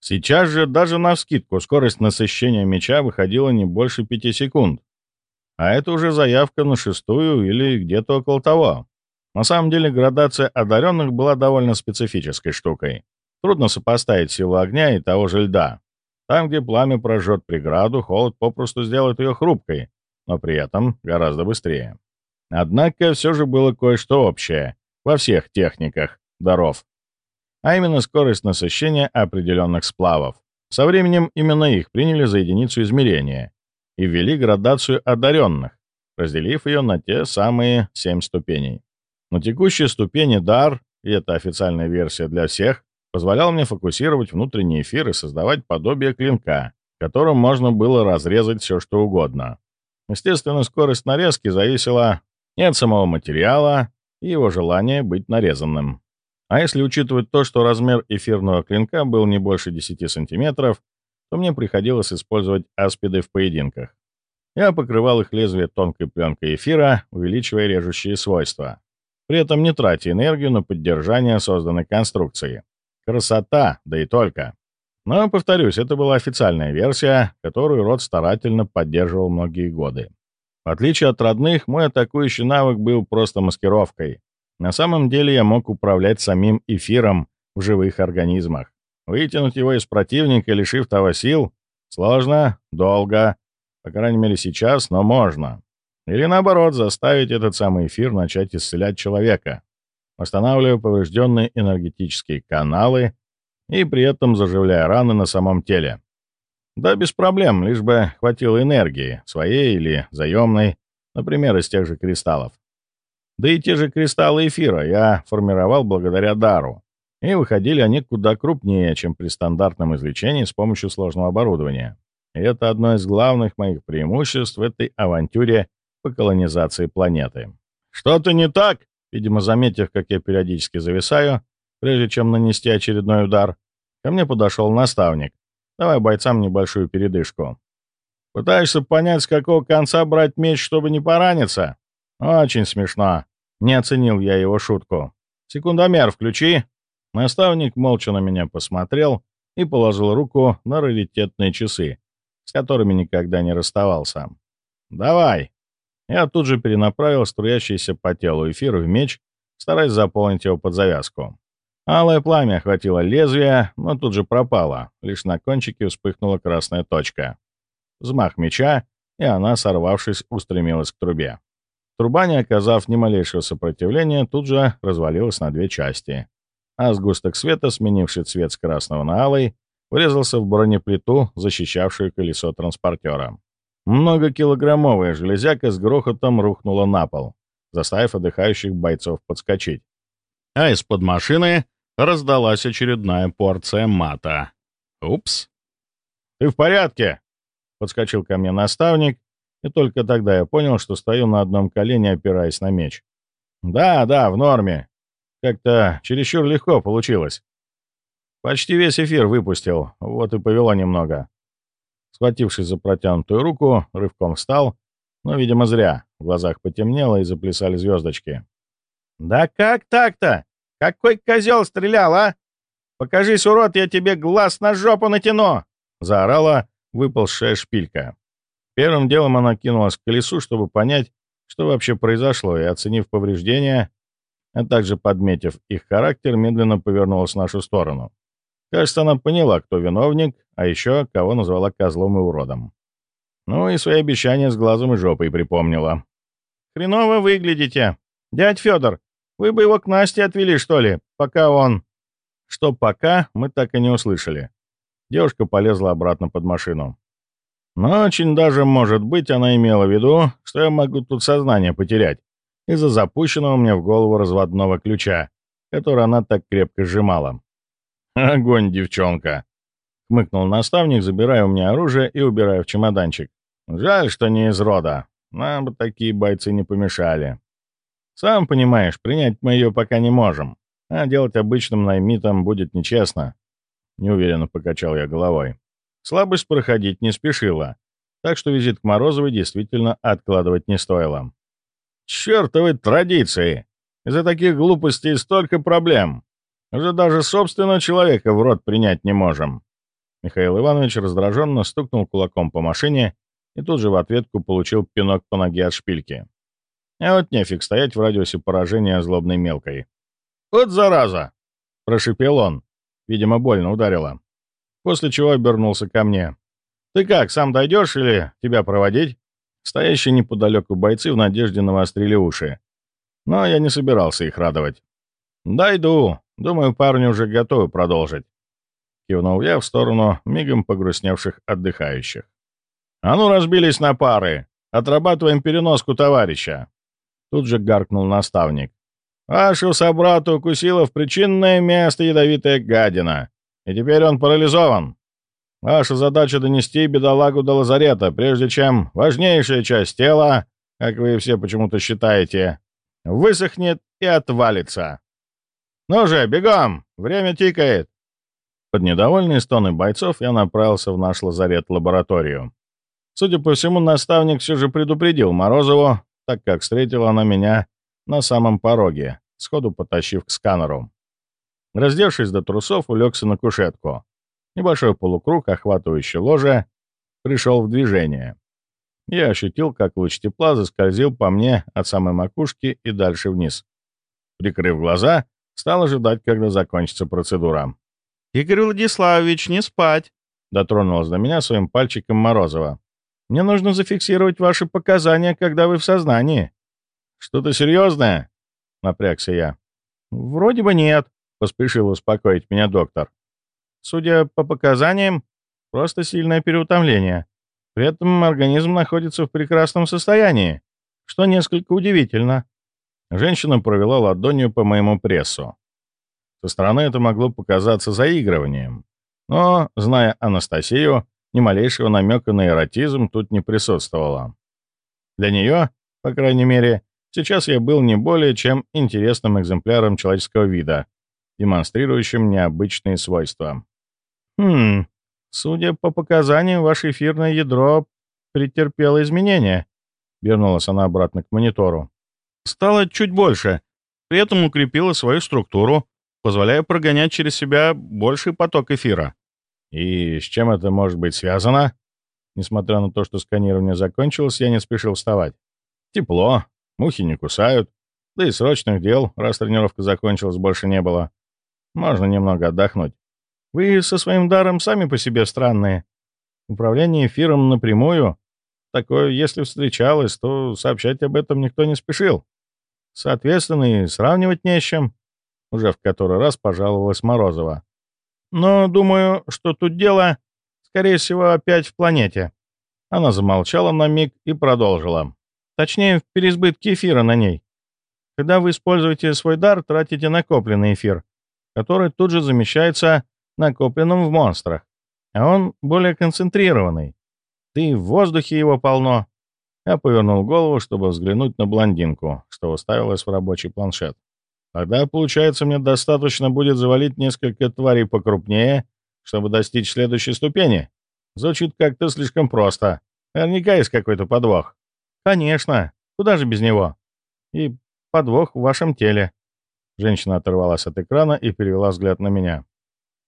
Сейчас же даже на вскидку скорость насыщения меча выходила не больше 5 секунд. А это уже заявка на шестую или где-то около того. На самом деле градация одаренных была довольно специфической штукой. Трудно сопоставить силу огня и того же льда. Там, где пламя прожжет преграду, холод попросту сделает ее хрупкой, но при этом гораздо быстрее. Однако все же было кое-что общее во всех техниках даров а именно скорость насыщения определенных сплавов. Со временем именно их приняли за единицу измерения и ввели градацию одаренных, разделив ее на те самые семь ступеней. Но текущие ступени дар, и это официальная версия для всех, позволял мне фокусировать внутренний эфир и создавать подобие клинка, которым можно было разрезать все что угодно. Естественно, скорость нарезки зависела не от самого материала и его желания быть нарезанным. А если учитывать то, что размер эфирного клинка был не больше 10 сантиметров, то мне приходилось использовать аспиды в поединках. Я покрывал их лезвие тонкой пленкой эфира, увеличивая режущие свойства. При этом не тратя энергию на поддержание созданной конструкции. Красота, да и только. Но, повторюсь, это была официальная версия, которую род старательно поддерживал многие годы. В отличие от родных, мой атакующий навык был просто маскировкой, на самом деле я мог управлять самим эфиром в живых организмах. Вытянуть его из противника, лишив того сил, сложно, долго, по крайней мере сейчас, но можно. Или наоборот, заставить этот самый эфир начать исцелять человека, восстанавливая поврежденные энергетические каналы и при этом заживляя раны на самом теле. Да, без проблем, лишь бы хватило энергии, своей или заемной, например, из тех же кристаллов. Да и те же кристаллы эфира я формировал благодаря дару, и выходили они куда крупнее, чем при стандартном извлечении с помощью сложного оборудования. И это одно из главных моих преимуществ в этой авантюре по колонизации планеты. «Что-то не так?» Видимо, заметив, как я периодически зависаю, прежде чем нанести очередной удар, ко мне подошел наставник. Давай бойцам небольшую передышку. «Пытаешься понять, с какого конца брать меч, чтобы не пораниться?» «Очень смешно. Не оценил я его шутку. Секундомер включи». Наставник молча на меня посмотрел и положил руку на раритетные часы, с которыми никогда не расставался. «Давай». Я тут же перенаправил струящийся по телу эфир в меч, стараясь заполнить его под завязку. Алое пламя охватило лезвие, но тут же пропало, лишь на кончике вспыхнула красная точка. Взмах меча, и она, сорвавшись, устремилась к трубе. Труба, не оказав ни малейшего сопротивления, тут же развалилась на две части, а сгусток света, сменивший цвет с красного на алый, врезался в бронеплиту, защищавшую колесо транспортера. Многокилограммовая железяка с грохотом рухнула на пол, заставив отдыхающих бойцов подскочить. А из-под машины раздалась очередная порция мата. «Упс!» «Ты в порядке?» — подскочил ко мне наставник, и только тогда я понял, что стою на одном колене, опираясь на меч. «Да, да, в норме. Как-то чересчур легко получилось. Почти весь эфир выпустил, вот и повело немного». Схватившись за протянутую руку, рывком встал, но, видимо, зря. В глазах потемнело и заплясали звездочки. «Да как так-то? Какой козел стрелял, а? Покажись, урод, я тебе глаз на жопу натяну!» — заорала выползшая шпилька. Первым делом она кинулась к колесу, чтобы понять, что вообще произошло, и, оценив повреждения, а также подметив их характер, медленно повернулась в нашу сторону. Кажется, она поняла, кто виновник, а еще кого назвала козлом и уродом. Ну и свои обещания с глазом и жопой припомнила. «Хреново выглядите. Дядь Федор, вы бы его к Насте отвели, что ли, пока он...» Что «пока» мы так и не услышали. Девушка полезла обратно под машину. Но очень даже, может быть, она имела в виду, что я могу тут сознание потерять из-за запущенного мне в голову разводного ключа, который она так крепко сжимала. «Огонь, девчонка!» — хмыкнул наставник, забирая у меня оружие и убирая в чемоданчик. «Жаль, что не из рода. Нам бы такие бойцы не помешали. Сам понимаешь, принять мы ее пока не можем, а делать обычным наймитом будет нечестно». Неуверенно покачал я головой. Слабость проходить не спешила, так что визит к Морозовой действительно откладывать не стоило. «Чертовы традиции! Из-за таких глупостей столько проблем!» Уже даже собственного человека в рот принять не можем». Михаил Иванович раздраженно стукнул кулаком по машине и тут же в ответку получил пинок по ноге от шпильки. А вот нефиг стоять в радиусе поражения злобной мелкой. «Вот зараза!» — прошипел он. Видимо, больно ударило. После чего обернулся ко мне. «Ты как, сам дойдешь или тебя проводить?» Стоящие неподалеку бойцы в надежде навострили уши. Но я не собирался их радовать. «Дойду. Думаю, парни уже готовы продолжить. Кивнул я в сторону мигом погрустневших отдыхающих. «А ну, разбились на пары! Отрабатываем переноску товарища!» Тут же гаркнул наставник. «Вашу собрату укусила в причинное место ядовитая гадина, и теперь он парализован. Ваша задача донести бедолагу до лазарета, прежде чем важнейшая часть тела, как вы все почему-то считаете, высохнет и отвалится. «Ну же, бегом! Время тикает!» Под недовольные стоны бойцов я направился в наш лазарет-лабораторию. Судя по всему, наставник все же предупредил Морозову, так как встретила она меня на самом пороге, сходу потащив к сканеру. Раздевшись до трусов, улегся на кушетку. Небольшой полукруг, охватывающий ложе, пришел в движение. Я ощутил, как луч тепла заскользил по мне от самой макушки и дальше вниз. Прикрыв глаза, Стал ожидать, когда закончится процедура. «Игорь Владиславович, не спать!» Дотронулась до меня своим пальчиком Морозова. «Мне нужно зафиксировать ваши показания, когда вы в сознании». «Что-то серьезное?» — напрягся я. «Вроде бы нет», — поспешил успокоить меня доктор. «Судя по показаниям, просто сильное переутомление. При этом организм находится в прекрасном состоянии, что несколько удивительно. Женщина провела ладонью по моему прессу. Со стороны это могло показаться заигрыванием. Но, зная Анастасию, ни малейшего намека на эротизм тут не присутствовало. Для нее, по крайней мере, сейчас я был не более чем интересным экземпляром человеческого вида, демонстрирующим необычные свойства. «Хм, судя по показаниям, ваше эфирное ядро претерпело изменения», — вернулась она обратно к монитору стало чуть больше, при этом укрепила свою структуру, позволяя прогонять через себя больший поток эфира. И с чем это может быть связано? Несмотря на то, что сканирование закончилось, я не спешил вставать. Тепло, мухи не кусают, да и срочных дел, раз тренировка закончилась, больше не было. Можно немного отдохнуть. Вы со своим даром сами по себе странные. Управление эфиром напрямую, такое, если встречалось, то сообщать об этом никто не спешил. Соответственно, и сравнивать не с чем. Уже в который раз пожаловалась Морозова. Но думаю, что тут дело, скорее всего, опять в планете. Она замолчала на миг и продолжила. Точнее, в переизбытке эфира на ней. Когда вы используете свой дар, тратите накопленный эфир, который тут же замещается накопленным в монстрах, а он более концентрированный. Да и в воздухе его полно. Я повернул голову, чтобы взглянуть на блондинку, что уставилась в рабочий планшет. Тогда, получается, мне достаточно будет завалить несколько тварей покрупнее, чтобы достичь следующей ступени. Звучит как-то слишком просто. Наверняка есть какой-то подвох. Конечно. Куда же без него? И подвох в вашем теле. Женщина оторвалась от экрана и перевела взгляд на меня.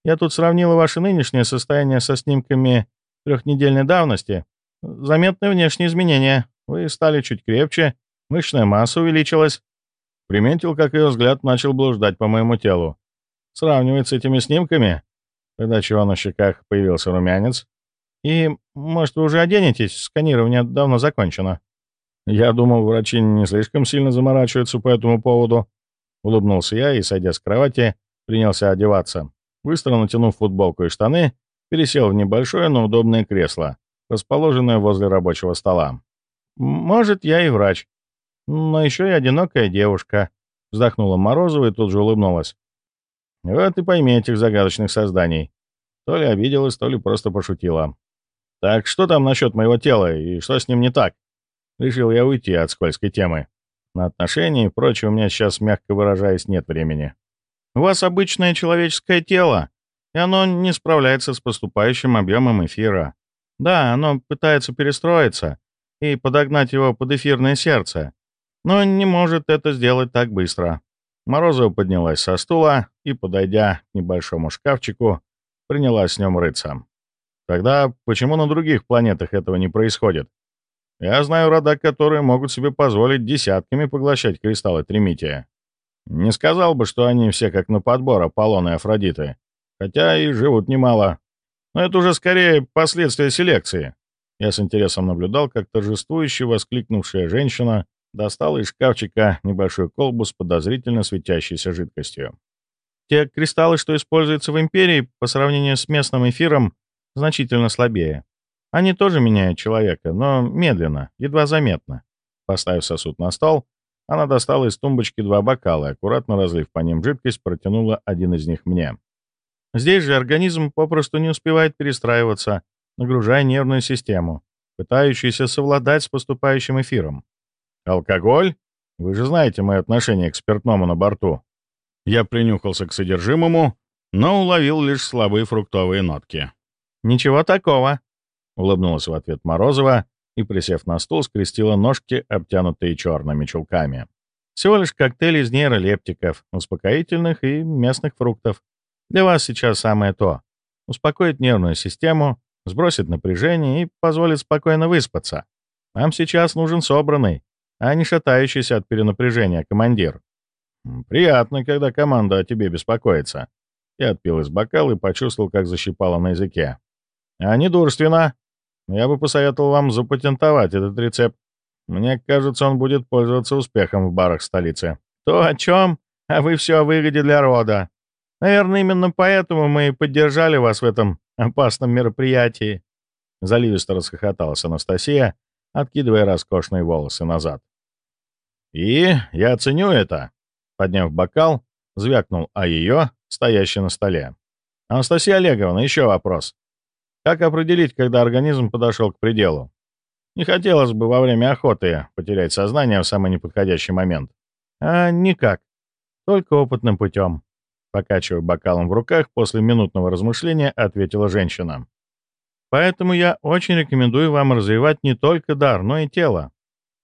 Я тут сравнила ваше нынешнее состояние со снимками трехнедельной давности. Заметные внешние изменения. Вы стали чуть крепче, мышечная масса увеличилась. Приметил, как ее взгляд начал блуждать по моему телу. Сравнивать с этими снимками, когда чего на щеках появился румянец. И, может, вы уже оденетесь? Сканирование давно закончено. Я думал, врачи не слишком сильно заморачиваются по этому поводу. Улыбнулся я и, сойдя с кровати, принялся одеваться. Быстро натянув футболку и штаны, пересел в небольшое, но удобное кресло, расположенное возле рабочего стола. «Может, я и врач, но еще и одинокая девушка», — вздохнула Морозова и тут же улыбнулась. «Вот и пойми этих загадочных созданий. То ли обиделась, то ли просто пошутила. Так что там насчет моего тела и что с ним не так?» Решил я уйти от скользкой темы. На отношения и прочее у меня сейчас, мягко выражаясь, нет времени. У вас обычное человеческое тело, и оно не справляется с поступающим объемом эфира. Да, оно пытается перестроиться и подогнать его под эфирное сердце, но не может это сделать так быстро. Морозова поднялась со стула и, подойдя к небольшому шкафчику, принялась с нем рыться. Тогда почему на других планетах этого не происходит? Я знаю рода, которые могут себе позволить десятками поглощать кристаллы Тримития. Не сказал бы, что они все как на подбор Аполлон и Афродиты, хотя и живут немало. Но это уже скорее последствия селекции. Я с интересом наблюдал, как торжествующе воскликнувшая женщина достала из шкафчика небольшую колбу с подозрительно светящейся жидкостью. Те кристаллы, что используются в Империи, по сравнению с местным эфиром, значительно слабее. Они тоже меняют человека, но медленно, едва заметно. Поставив сосуд на стол, она достала из тумбочки два бокала и, аккуратно разлив по ним жидкость, протянула один из них мне. Здесь же организм попросту не успевает перестраиваться, нагружая нервную систему, пытающуюся совладать с поступающим эфиром. «Алкоголь? Вы же знаете мое отношение к спиртному на борту». Я принюхался к содержимому, но уловил лишь слабые фруктовые нотки. «Ничего такого», — улыбнулась в ответ Морозова и, присев на стул, скрестила ножки, обтянутые черными чулками. Всего лишь коктейль из нейролептиков, успокоительных и местных фруктов. Для вас сейчас самое то. Успокоит нервную систему, сбросит напряжение и позволит спокойно выспаться. Вам сейчас нужен собранный, а не шатающийся от перенапряжения командир. Приятно, когда команда о тебе беспокоится. Я отпил из бокала и почувствовал, как защипало на языке. А недурственно. Я бы посоветовал вам запатентовать этот рецепт. Мне кажется, он будет пользоваться успехом в барах столицы. То о чем? А вы все о выгоде для рода. Наверное, именно поэтому мы и поддержали вас в этом опасном мероприятии. Заливисто расхохоталась Анастасия, откидывая роскошные волосы назад. «И я ценю это», — подняв бокал, звякнул о ее, стоящей на столе. «Анастасия Олеговна, еще вопрос. Как определить, когда организм подошел к пределу? Не хотелось бы во время охоты потерять сознание в самый неподходящий момент. А никак. Только опытным путем. Покачивая бокалом в руках, после минутного размышления ответила женщина. Поэтому я очень рекомендую вам развивать не только дар, но и тело.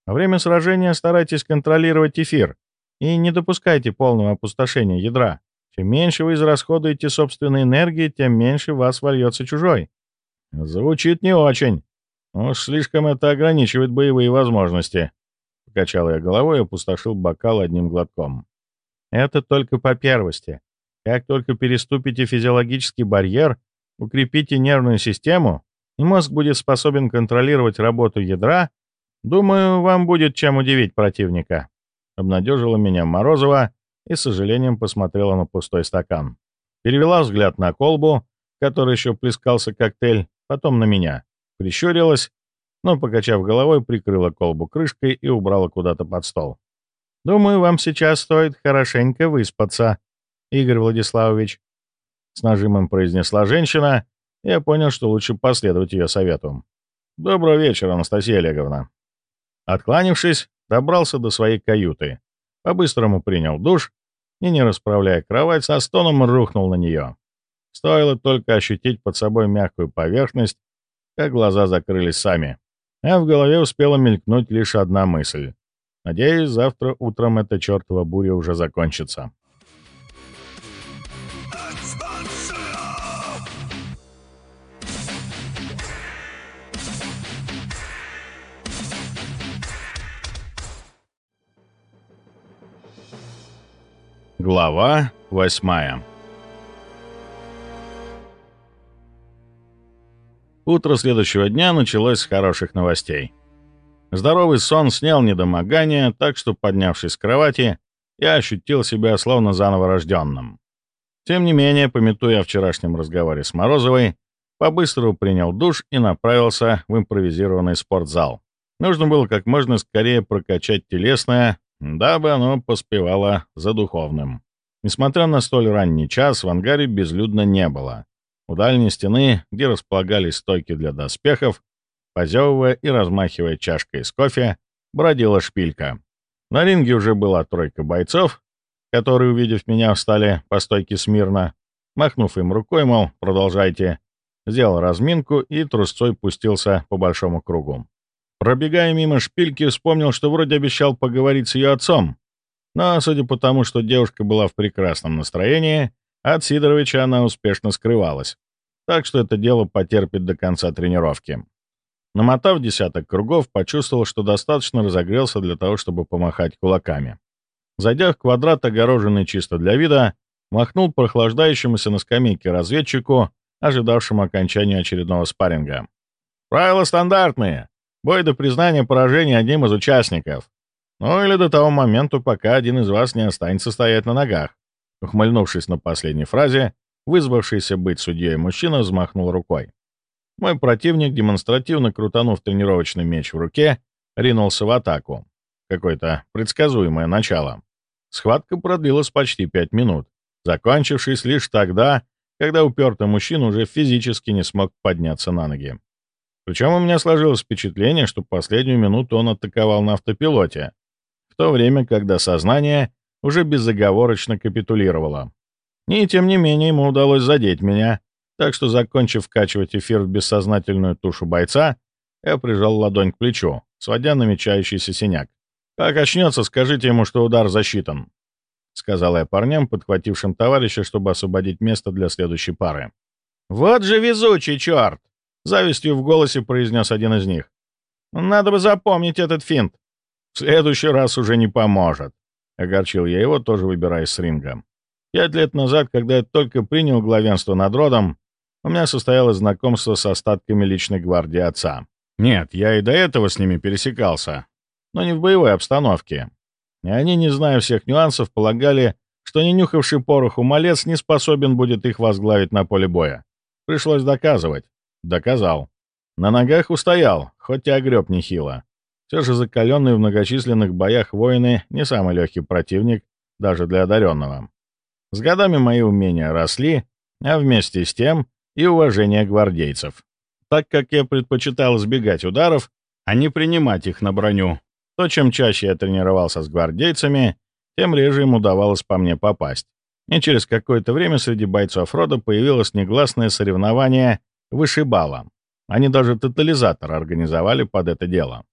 Во время сражения старайтесь контролировать эфир и не допускайте полного опустошения ядра. Чем меньше вы израсходуете собственной энергии, тем меньше вас вольется чужой. «Звучит не очень. Уж слишком это ограничивает боевые возможности». Покачал я головой и опустошил бокал одним глотком. «Это только по первости. Как только переступите физиологический барьер, укрепите нервную систему, и мозг будет способен контролировать работу ядра, думаю, вам будет чем удивить противника. Обнадежила меня Морозова и с сожалением посмотрела на пустой стакан. Перевела взгляд на колбу, в которой еще плескался коктейль, потом на меня. Прищурилась, но, покачав головой, прикрыла колбу крышкой и убрала куда-то под стол. «Думаю, вам сейчас стоит хорошенько выспаться, Игорь Владиславович», — с нажимом произнесла женщина, я понял, что лучше последовать ее совету. «Доброго вечера, Анастасия Олеговна». Откланившись, добрался до своей каюты, по-быстрому принял душ и, не расправляя кровать, со стоном рухнул на нее. Стоило только ощутить под собой мягкую поверхность, как глаза закрылись сами, а в голове успела мелькнуть лишь одна мысль. Надеюсь, завтра утром эта чертова буря уже закончится. Глава восьмая Утро следующего дня началось с хороших новостей. Здоровый сон снял недомогание, так что, поднявшись с кровати, я ощутил себя словно заново рожденным. Тем не менее, пометуя о вчерашнем разговоре с Морозовой, по-быстрому принял душ и направился в импровизированный спортзал. Нужно было как можно скорее прокачать телесное, дабы оно поспевало за духовным. Несмотря на столь ранний час, в ангаре безлюдно не было. У дальней стены, где располагались стойки для доспехов, позевывая и размахивая чашкой с кофе, бродила шпилька. На ринге уже была тройка бойцов, которые, увидев меня, встали по стойке смирно, махнув им рукой, мол, продолжайте, сделал разминку и трусцой пустился по большому кругу. Пробегая мимо шпильки, вспомнил, что вроде обещал поговорить с ее отцом. Но, судя по тому, что девушка была в прекрасном настроении, от Сидоровича она успешно скрывалась. Так что это дело потерпит до конца тренировки. Намотав десяток кругов, почувствовал, что достаточно разогрелся для того, чтобы помахать кулаками. Зайдя в квадрат, огороженный чисто для вида, махнул прохлаждающемуся на скамейке разведчику, ожидавшему окончания очередного спарринга. «Правила стандартные. Бой до признания поражения одним из участников. Ну или до того момента, пока один из вас не останется стоять на ногах». Ухмыльнувшись на последней фразе, вызвавшийся быть судьей мужчина взмахнул рукой. Мой противник, демонстративно крутанув тренировочный меч в руке, ринулся в атаку. Какое-то предсказуемое начало. Схватка продлилась почти пять минут, закончившись лишь тогда, когда упертый мужчина уже физически не смог подняться на ноги. Причем у меня сложилось впечатление, что последнюю минуту он атаковал на автопилоте, в то время, когда сознание уже безоговорочно капитулировало. И тем не менее ему удалось задеть меня, так что, закончив вкачивать эфир в бессознательную тушу бойца, я прижал ладонь к плечу, сводя намечающийся синяк. «Как очнется, скажите ему, что удар засчитан», — сказал я парням, подхватившим товарища, чтобы освободить место для следующей пары. «Вот же везучий черт!» Завистью в голосе произнес один из них. «Надо бы запомнить этот финт. В следующий раз уже не поможет». Огорчил я его, тоже выбираясь с ринга. Пять лет назад, когда я только принял главенство над родом, у меня состоялось знакомство с остатками личной гвардии отца. Нет, я и до этого с ними пересекался, но не в боевой обстановке. И они, не зная всех нюансов, полагали, что не нюхавший пороху малец не способен будет их возглавить на поле боя. Пришлось доказывать. Доказал. На ногах устоял, хоть и огреб нехило. Все же закаленный в многочисленных боях воины не самый легкий противник, даже для одаренного. С годами мои умения росли, а вместе с тем и уважение гвардейцев. Так как я предпочитал избегать ударов, а не принимать их на броню, то чем чаще я тренировался с гвардейцами, тем реже им удавалось по мне попасть. И через какое-то время среди бойцов рода появилось негласное соревнование вышибала. Они даже тотализатор организовали под это дело.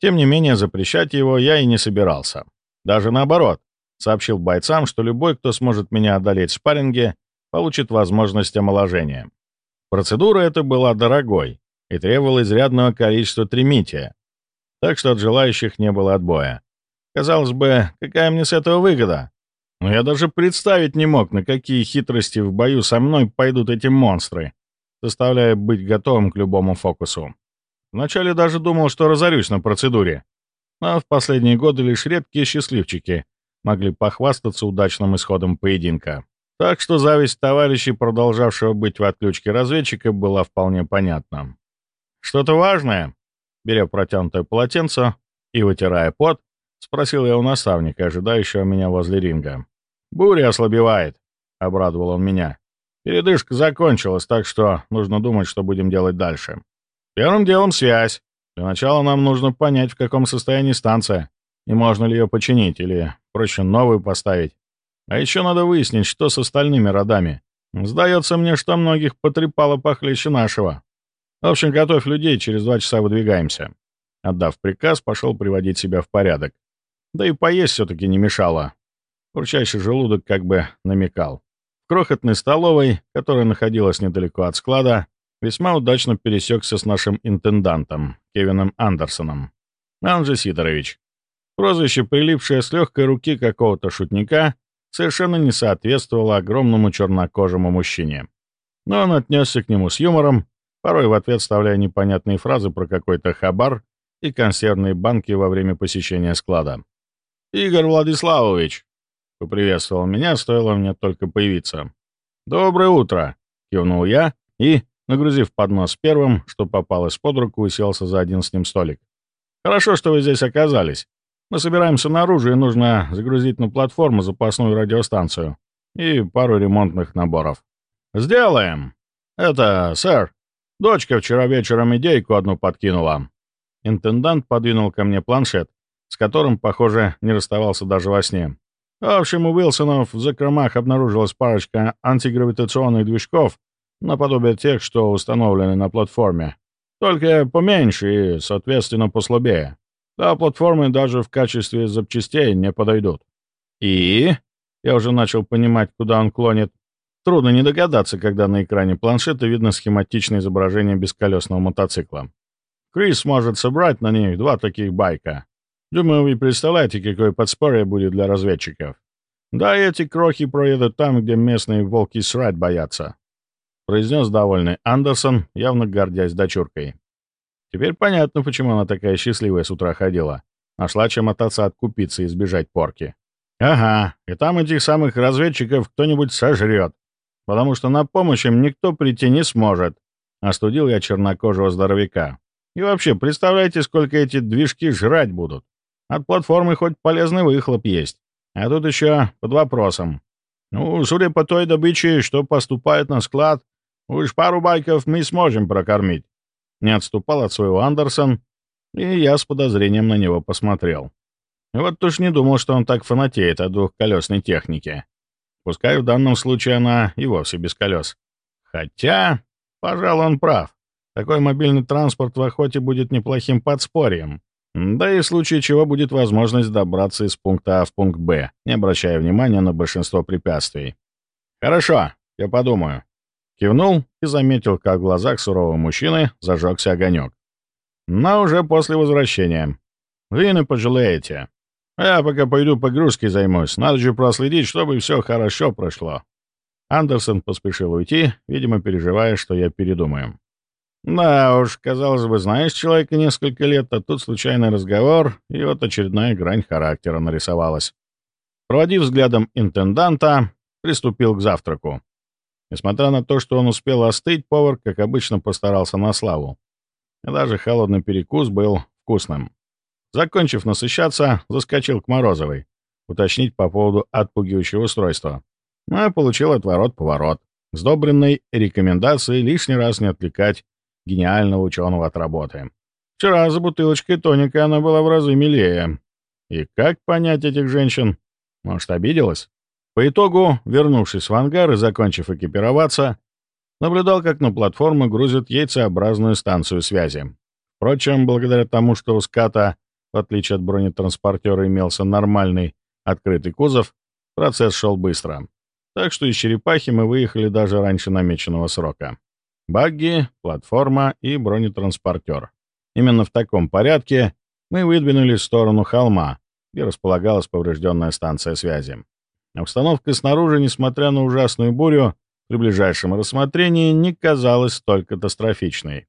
Тем не менее, запрещать его я и не собирался. Даже наоборот, сообщил бойцам, что любой, кто сможет меня одолеть в спарринге, получит возможность омоложения. Процедура эта была дорогой и требовала изрядного количества тримития, так что от желающих не было отбоя. Казалось бы, какая мне с этого выгода? Но я даже представить не мог, на какие хитрости в бою со мной пойдут эти монстры, заставляя быть готовым к любому фокусу. Вначале даже думал, что разорюсь на процедуре, а в последние годы лишь редкие счастливчики могли похвастаться удачным исходом поединка. Так что зависть товарищей, продолжавшего быть в отключке разведчика, была вполне понятна. «Что-то важное?» Беря протянутое полотенце и вытирая пот, спросил я у наставника, ожидающего меня возле ринга. «Буря ослабевает», — обрадовал он меня. «Передышка закончилась, так что нужно думать, что будем делать дальше. Первым делом связь. Для начала нам нужно понять, в каком состоянии станция, и можно ли ее починить, или проще новую поставить. А еще надо выяснить, что с остальными родами. Сдается мне, что многих потрепало похлеще нашего. В общем, готовь людей, через два часа выдвигаемся. Отдав приказ, пошел приводить себя в порядок. Да и поесть все-таки не мешало. Урчащий желудок как бы намекал. Крохотной столовой, которая находилась недалеко от склада, весьма удачно пересекся с нашим интендантом, Кевином Андерсоном. Он Сидорович. Прозвище, прилипшее с легкой руки какого-то шутника, совершенно не соответствовало огромному чернокожему мужчине. Но он отнесся к нему с юмором, порой в ответ вставляя непонятные фразы про какой-то хабар и консервные банки во время посещения склада. «Игорь Владиславович!» — поприветствовал меня, стоило мне только появиться. «Доброе утро!» — кивнул я и, нагрузив поднос первым, что попалось под руку, уселся за один с ним столик. «Хорошо, что вы здесь оказались. Мы собираемся наружу, и нужно загрузить на платформу запасную радиостанцию и пару ремонтных наборов». «Сделаем!» «Это, сэр, дочка вчера вечером идейку одну подкинула». Интендант подвинул ко мне планшет, с которым, похоже, не расставался даже во сне. В общем, у Уилсонов в закромах обнаружилась парочка антигравитационных движков, наподобие тех, что установлены на платформе. Только поменьше и, соответственно, послабее. Да, платформы даже в качестве запчастей не подойдут. И? Я уже начал понимать, куда он клонит. Трудно не догадаться, когда на экране планшета видно схематичное изображение бесколесного мотоцикла. Крис может собрать на них два таких байка. Думаю, вы представляете, какое подспорье будет для разведчиков. Да, эти крохи проедут там, где местные волки срать боятся», — произнес довольный Андерсон, явно гордясь дочуркой. Теперь понятно, почему она такая счастливая с утра ходила. Нашла чем мотаться откупиться и избежать порки. Ага, и там этих самых разведчиков кто-нибудь сожрет, потому что на помощь им никто прийти не сможет. Остудил я чернокожего здоровяка. И вообще, представляете, сколько эти движки жрать будут? От платформы хоть полезный выхлоп есть. А тут еще под вопросом. Ну, судя по той добыче, что поступает на склад, уж пару байков мы сможем прокормить. Не отступал от своего Андерсон, и я с подозрением на него посмотрел. Вот уж не думал, что он так фанатеет от двухколесной техники. Пускай в данном случае она и вовсе без колес. Хотя, пожалуй, он прав. Такой мобильный транспорт в охоте будет неплохим подспорьем. Да и в случае чего будет возможность добраться из пункта А в пункт Б, не обращая внимания на большинство препятствий. «Хорошо, я подумаю». Кивнул и заметил, как в глазах сурового мужчины зажегся огонек. Но уже после возвращения. Вы не пожалеете. Я пока пойду погрузкой займусь. Надо же проследить, чтобы все хорошо прошло. Андерсон поспешил уйти, видимо, переживая, что я передумаю. Да уж, казалось бы, знаешь человека несколько лет, а тут случайный разговор, и вот очередная грань характера нарисовалась. Проводив взглядом интенданта, приступил к завтраку. Несмотря на то, что он успел остыть, повар, как обычно, постарался на славу. И даже холодный перекус был вкусным. Закончив насыщаться, заскочил к Морозовой, уточнить по поводу отпугивающего устройства. Ну, а получил отворот-поворот, сдобренной рекомендацией лишний раз не отвлекать гениального ученого от работы. Вчера за бутылочкой тоника она была в разы милее. И как понять этих женщин? Может, обиделась? По итогу, вернувшись в ангар и закончив экипироваться, наблюдал, как на платформу грузят яйцеобразную станцию связи. Впрочем, благодаря тому, что у ската, в отличие от бронетранспортера, имелся нормальный открытый кузов, процесс шел быстро. Так что из черепахи мы выехали даже раньше намеченного срока. Багги, платформа и бронетранспортер. Именно в таком порядке мы выдвинулись в сторону холма, где располагалась поврежденная станция связи. Обстановка снаружи, несмотря на ужасную бурю, при ближайшем рассмотрении не казалась столь катастрофичной.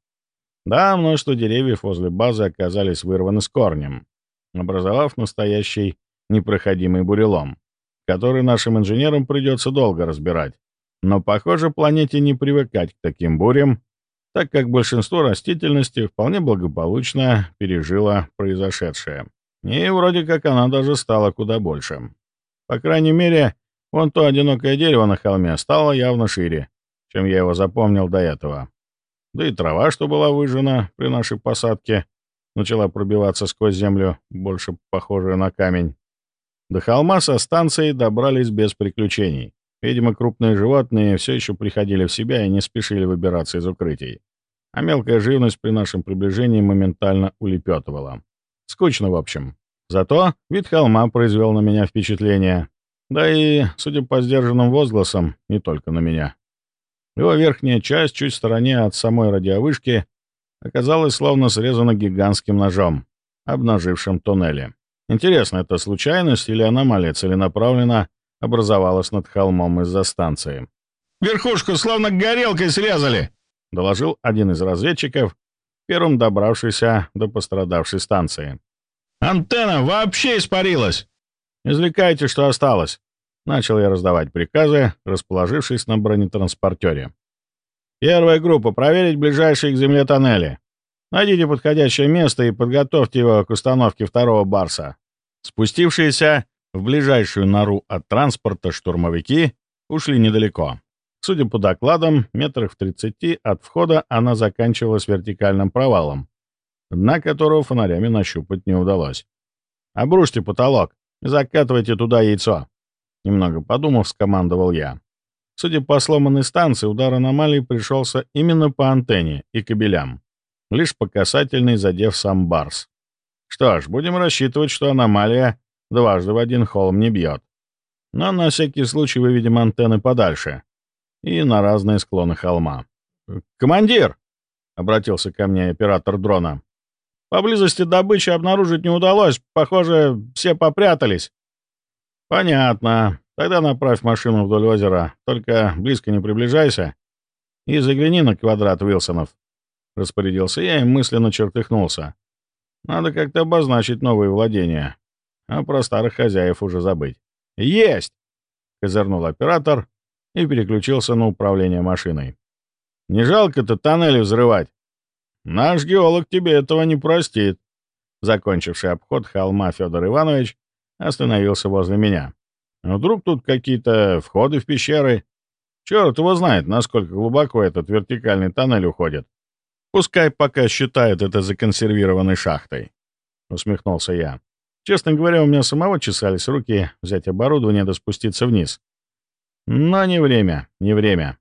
Да, множество деревьев возле базы оказались вырваны с корнем, образовав настоящий непроходимый бурелом, который нашим инженерам придется долго разбирать. Но, похоже, планете не привыкать к таким бурям, так как большинство растительности вполне благополучно пережило произошедшее. И вроде как она даже стала куда больше. По крайней мере, вон то одинокое дерево на холме стало явно шире, чем я его запомнил до этого. Да и трава, что была выжжена при нашей посадке, начала пробиваться сквозь землю, больше похожую на камень. До холма со станцией добрались без приключений. Видимо, крупные животные все еще приходили в себя и не спешили выбираться из укрытий. А мелкая живность при нашем приближении моментально улепетывала. Скучно, в общем. Зато вид холма произвел на меня впечатление. Да и, судя по сдержанным возгласам, не только на меня. Его верхняя часть, чуть в стороне от самой радиовышки, оказалась словно срезана гигантским ножом, обнажившим туннели. Интересно, это случайность или аномалия целенаправленно образовалась над холмом из-за станции? «Верхушку словно горелкой срезали!» — доложил один из разведчиков, первым добравшийся до пострадавшей станции. «Антенна вообще испарилась!» «Извлекайте, что осталось!» Начал я раздавать приказы, расположившись на бронетранспортере. «Первая группа — проверить ближайшие к земле тоннели. Найдите подходящее место и подготовьте его к установке второго барса». Спустившиеся в ближайшую нору от транспорта штурмовики ушли недалеко. Судя по докладам, метрах в 30 от входа она заканчивалась вертикальным провалом, дна которого фонарями нащупать не удалось. «Обрушьте потолок и закатывайте туда яйцо». Немного подумав, скомандовал я. Судя по сломанной станции, удар аномалии пришелся именно по антенне и кабелям, лишь по касательной задев сам Барс. Что ж, будем рассчитывать, что аномалия дважды в один холм не бьет. Но на всякий случай выведем антенны подальше и на разные склоны холма. «Командир!» — обратился ко мне оператор дрона. «Поблизости добычи обнаружить не удалось. Похоже, все попрятались. «Понятно. Тогда направь машину вдоль озера. Только близко не приближайся. И загляни на квадрат Уилсонов». Распорядился я и мысленно чертыхнулся. Надо как-то обозначить новые владения. А про старых хозяев уже забыть. «Есть!» — козырнул оператор и переключился на управление машиной. «Не жалко-то тоннели взрывать? Наш геолог тебе этого не простит». Закончивший обход холма Федор Иванович остановился возле меня. Вдруг тут какие-то входы в пещеры? Черт его знает, насколько глубоко этот вертикальный тоннель уходит. Пускай пока считает это законсервированной шахтой. Усмехнулся я. Честно говоря, у меня самого чесались руки взять оборудование да спуститься вниз. Но не время, не время.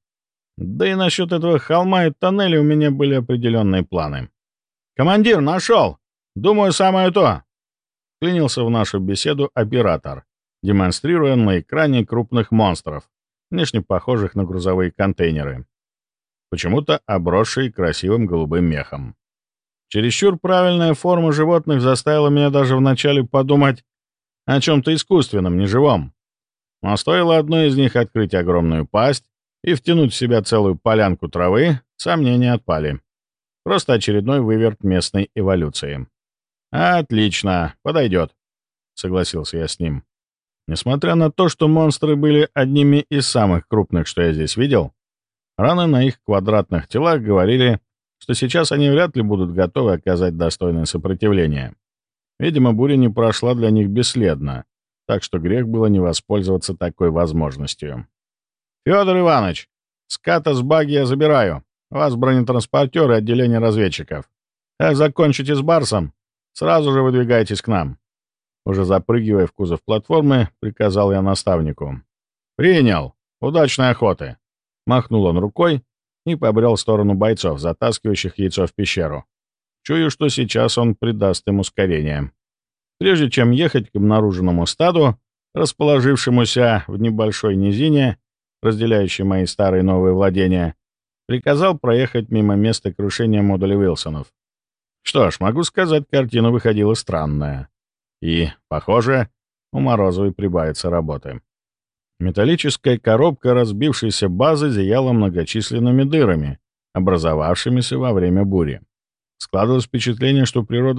Да и насчет этого холма и тоннеля у меня были определенные планы. «Командир, нашел! Думаю, самое то!» Клинился в нашу беседу оператор, демонстрируя на экране крупных монстров, внешне похожих на грузовые контейнеры, почему-то обросшие красивым голубым мехом. Чересчур правильная форма животных заставила меня даже вначале подумать о чем-то искусственном, неживом. Но стоило одной из них открыть огромную пасть и втянуть в себя целую полянку травы, сомнения отпали. Просто очередной выверт местной эволюции. «Отлично, подойдет», — согласился я с ним. Несмотря на то, что монстры были одними из самых крупных, что я здесь видел, раны на их квадратных телах говорили, что сейчас они вряд ли будут готовы оказать достойное сопротивление. Видимо, буря не прошла для них бесследно, так что грех было не воспользоваться такой возможностью. «Федор Иванович, ската с баги я забираю. Вас бронетранспортер и отделение разведчиков. Как закончите с Барсом, Сразу же выдвигайтесь к нам». Уже запрыгивая в кузов платформы, приказал я наставнику. «Принял! Удачной охоты!» Махнул он рукой и побрел в сторону бойцов, затаскивающих яйцо в пещеру. Чую, что сейчас он придаст им ускорение. Прежде чем ехать к обнаруженному стаду, расположившемуся в небольшой низине, разделяющей мои старые и новые владения, приказал проехать мимо места крушения модуля Уилсонов. Что ж, могу сказать, картина выходила странная. И, похоже, у Морозовой прибавится работы. Металлическая коробка разбившейся базы зияла многочисленными дырами, образовавшимися во время бури. Складывалось впечатление, что природа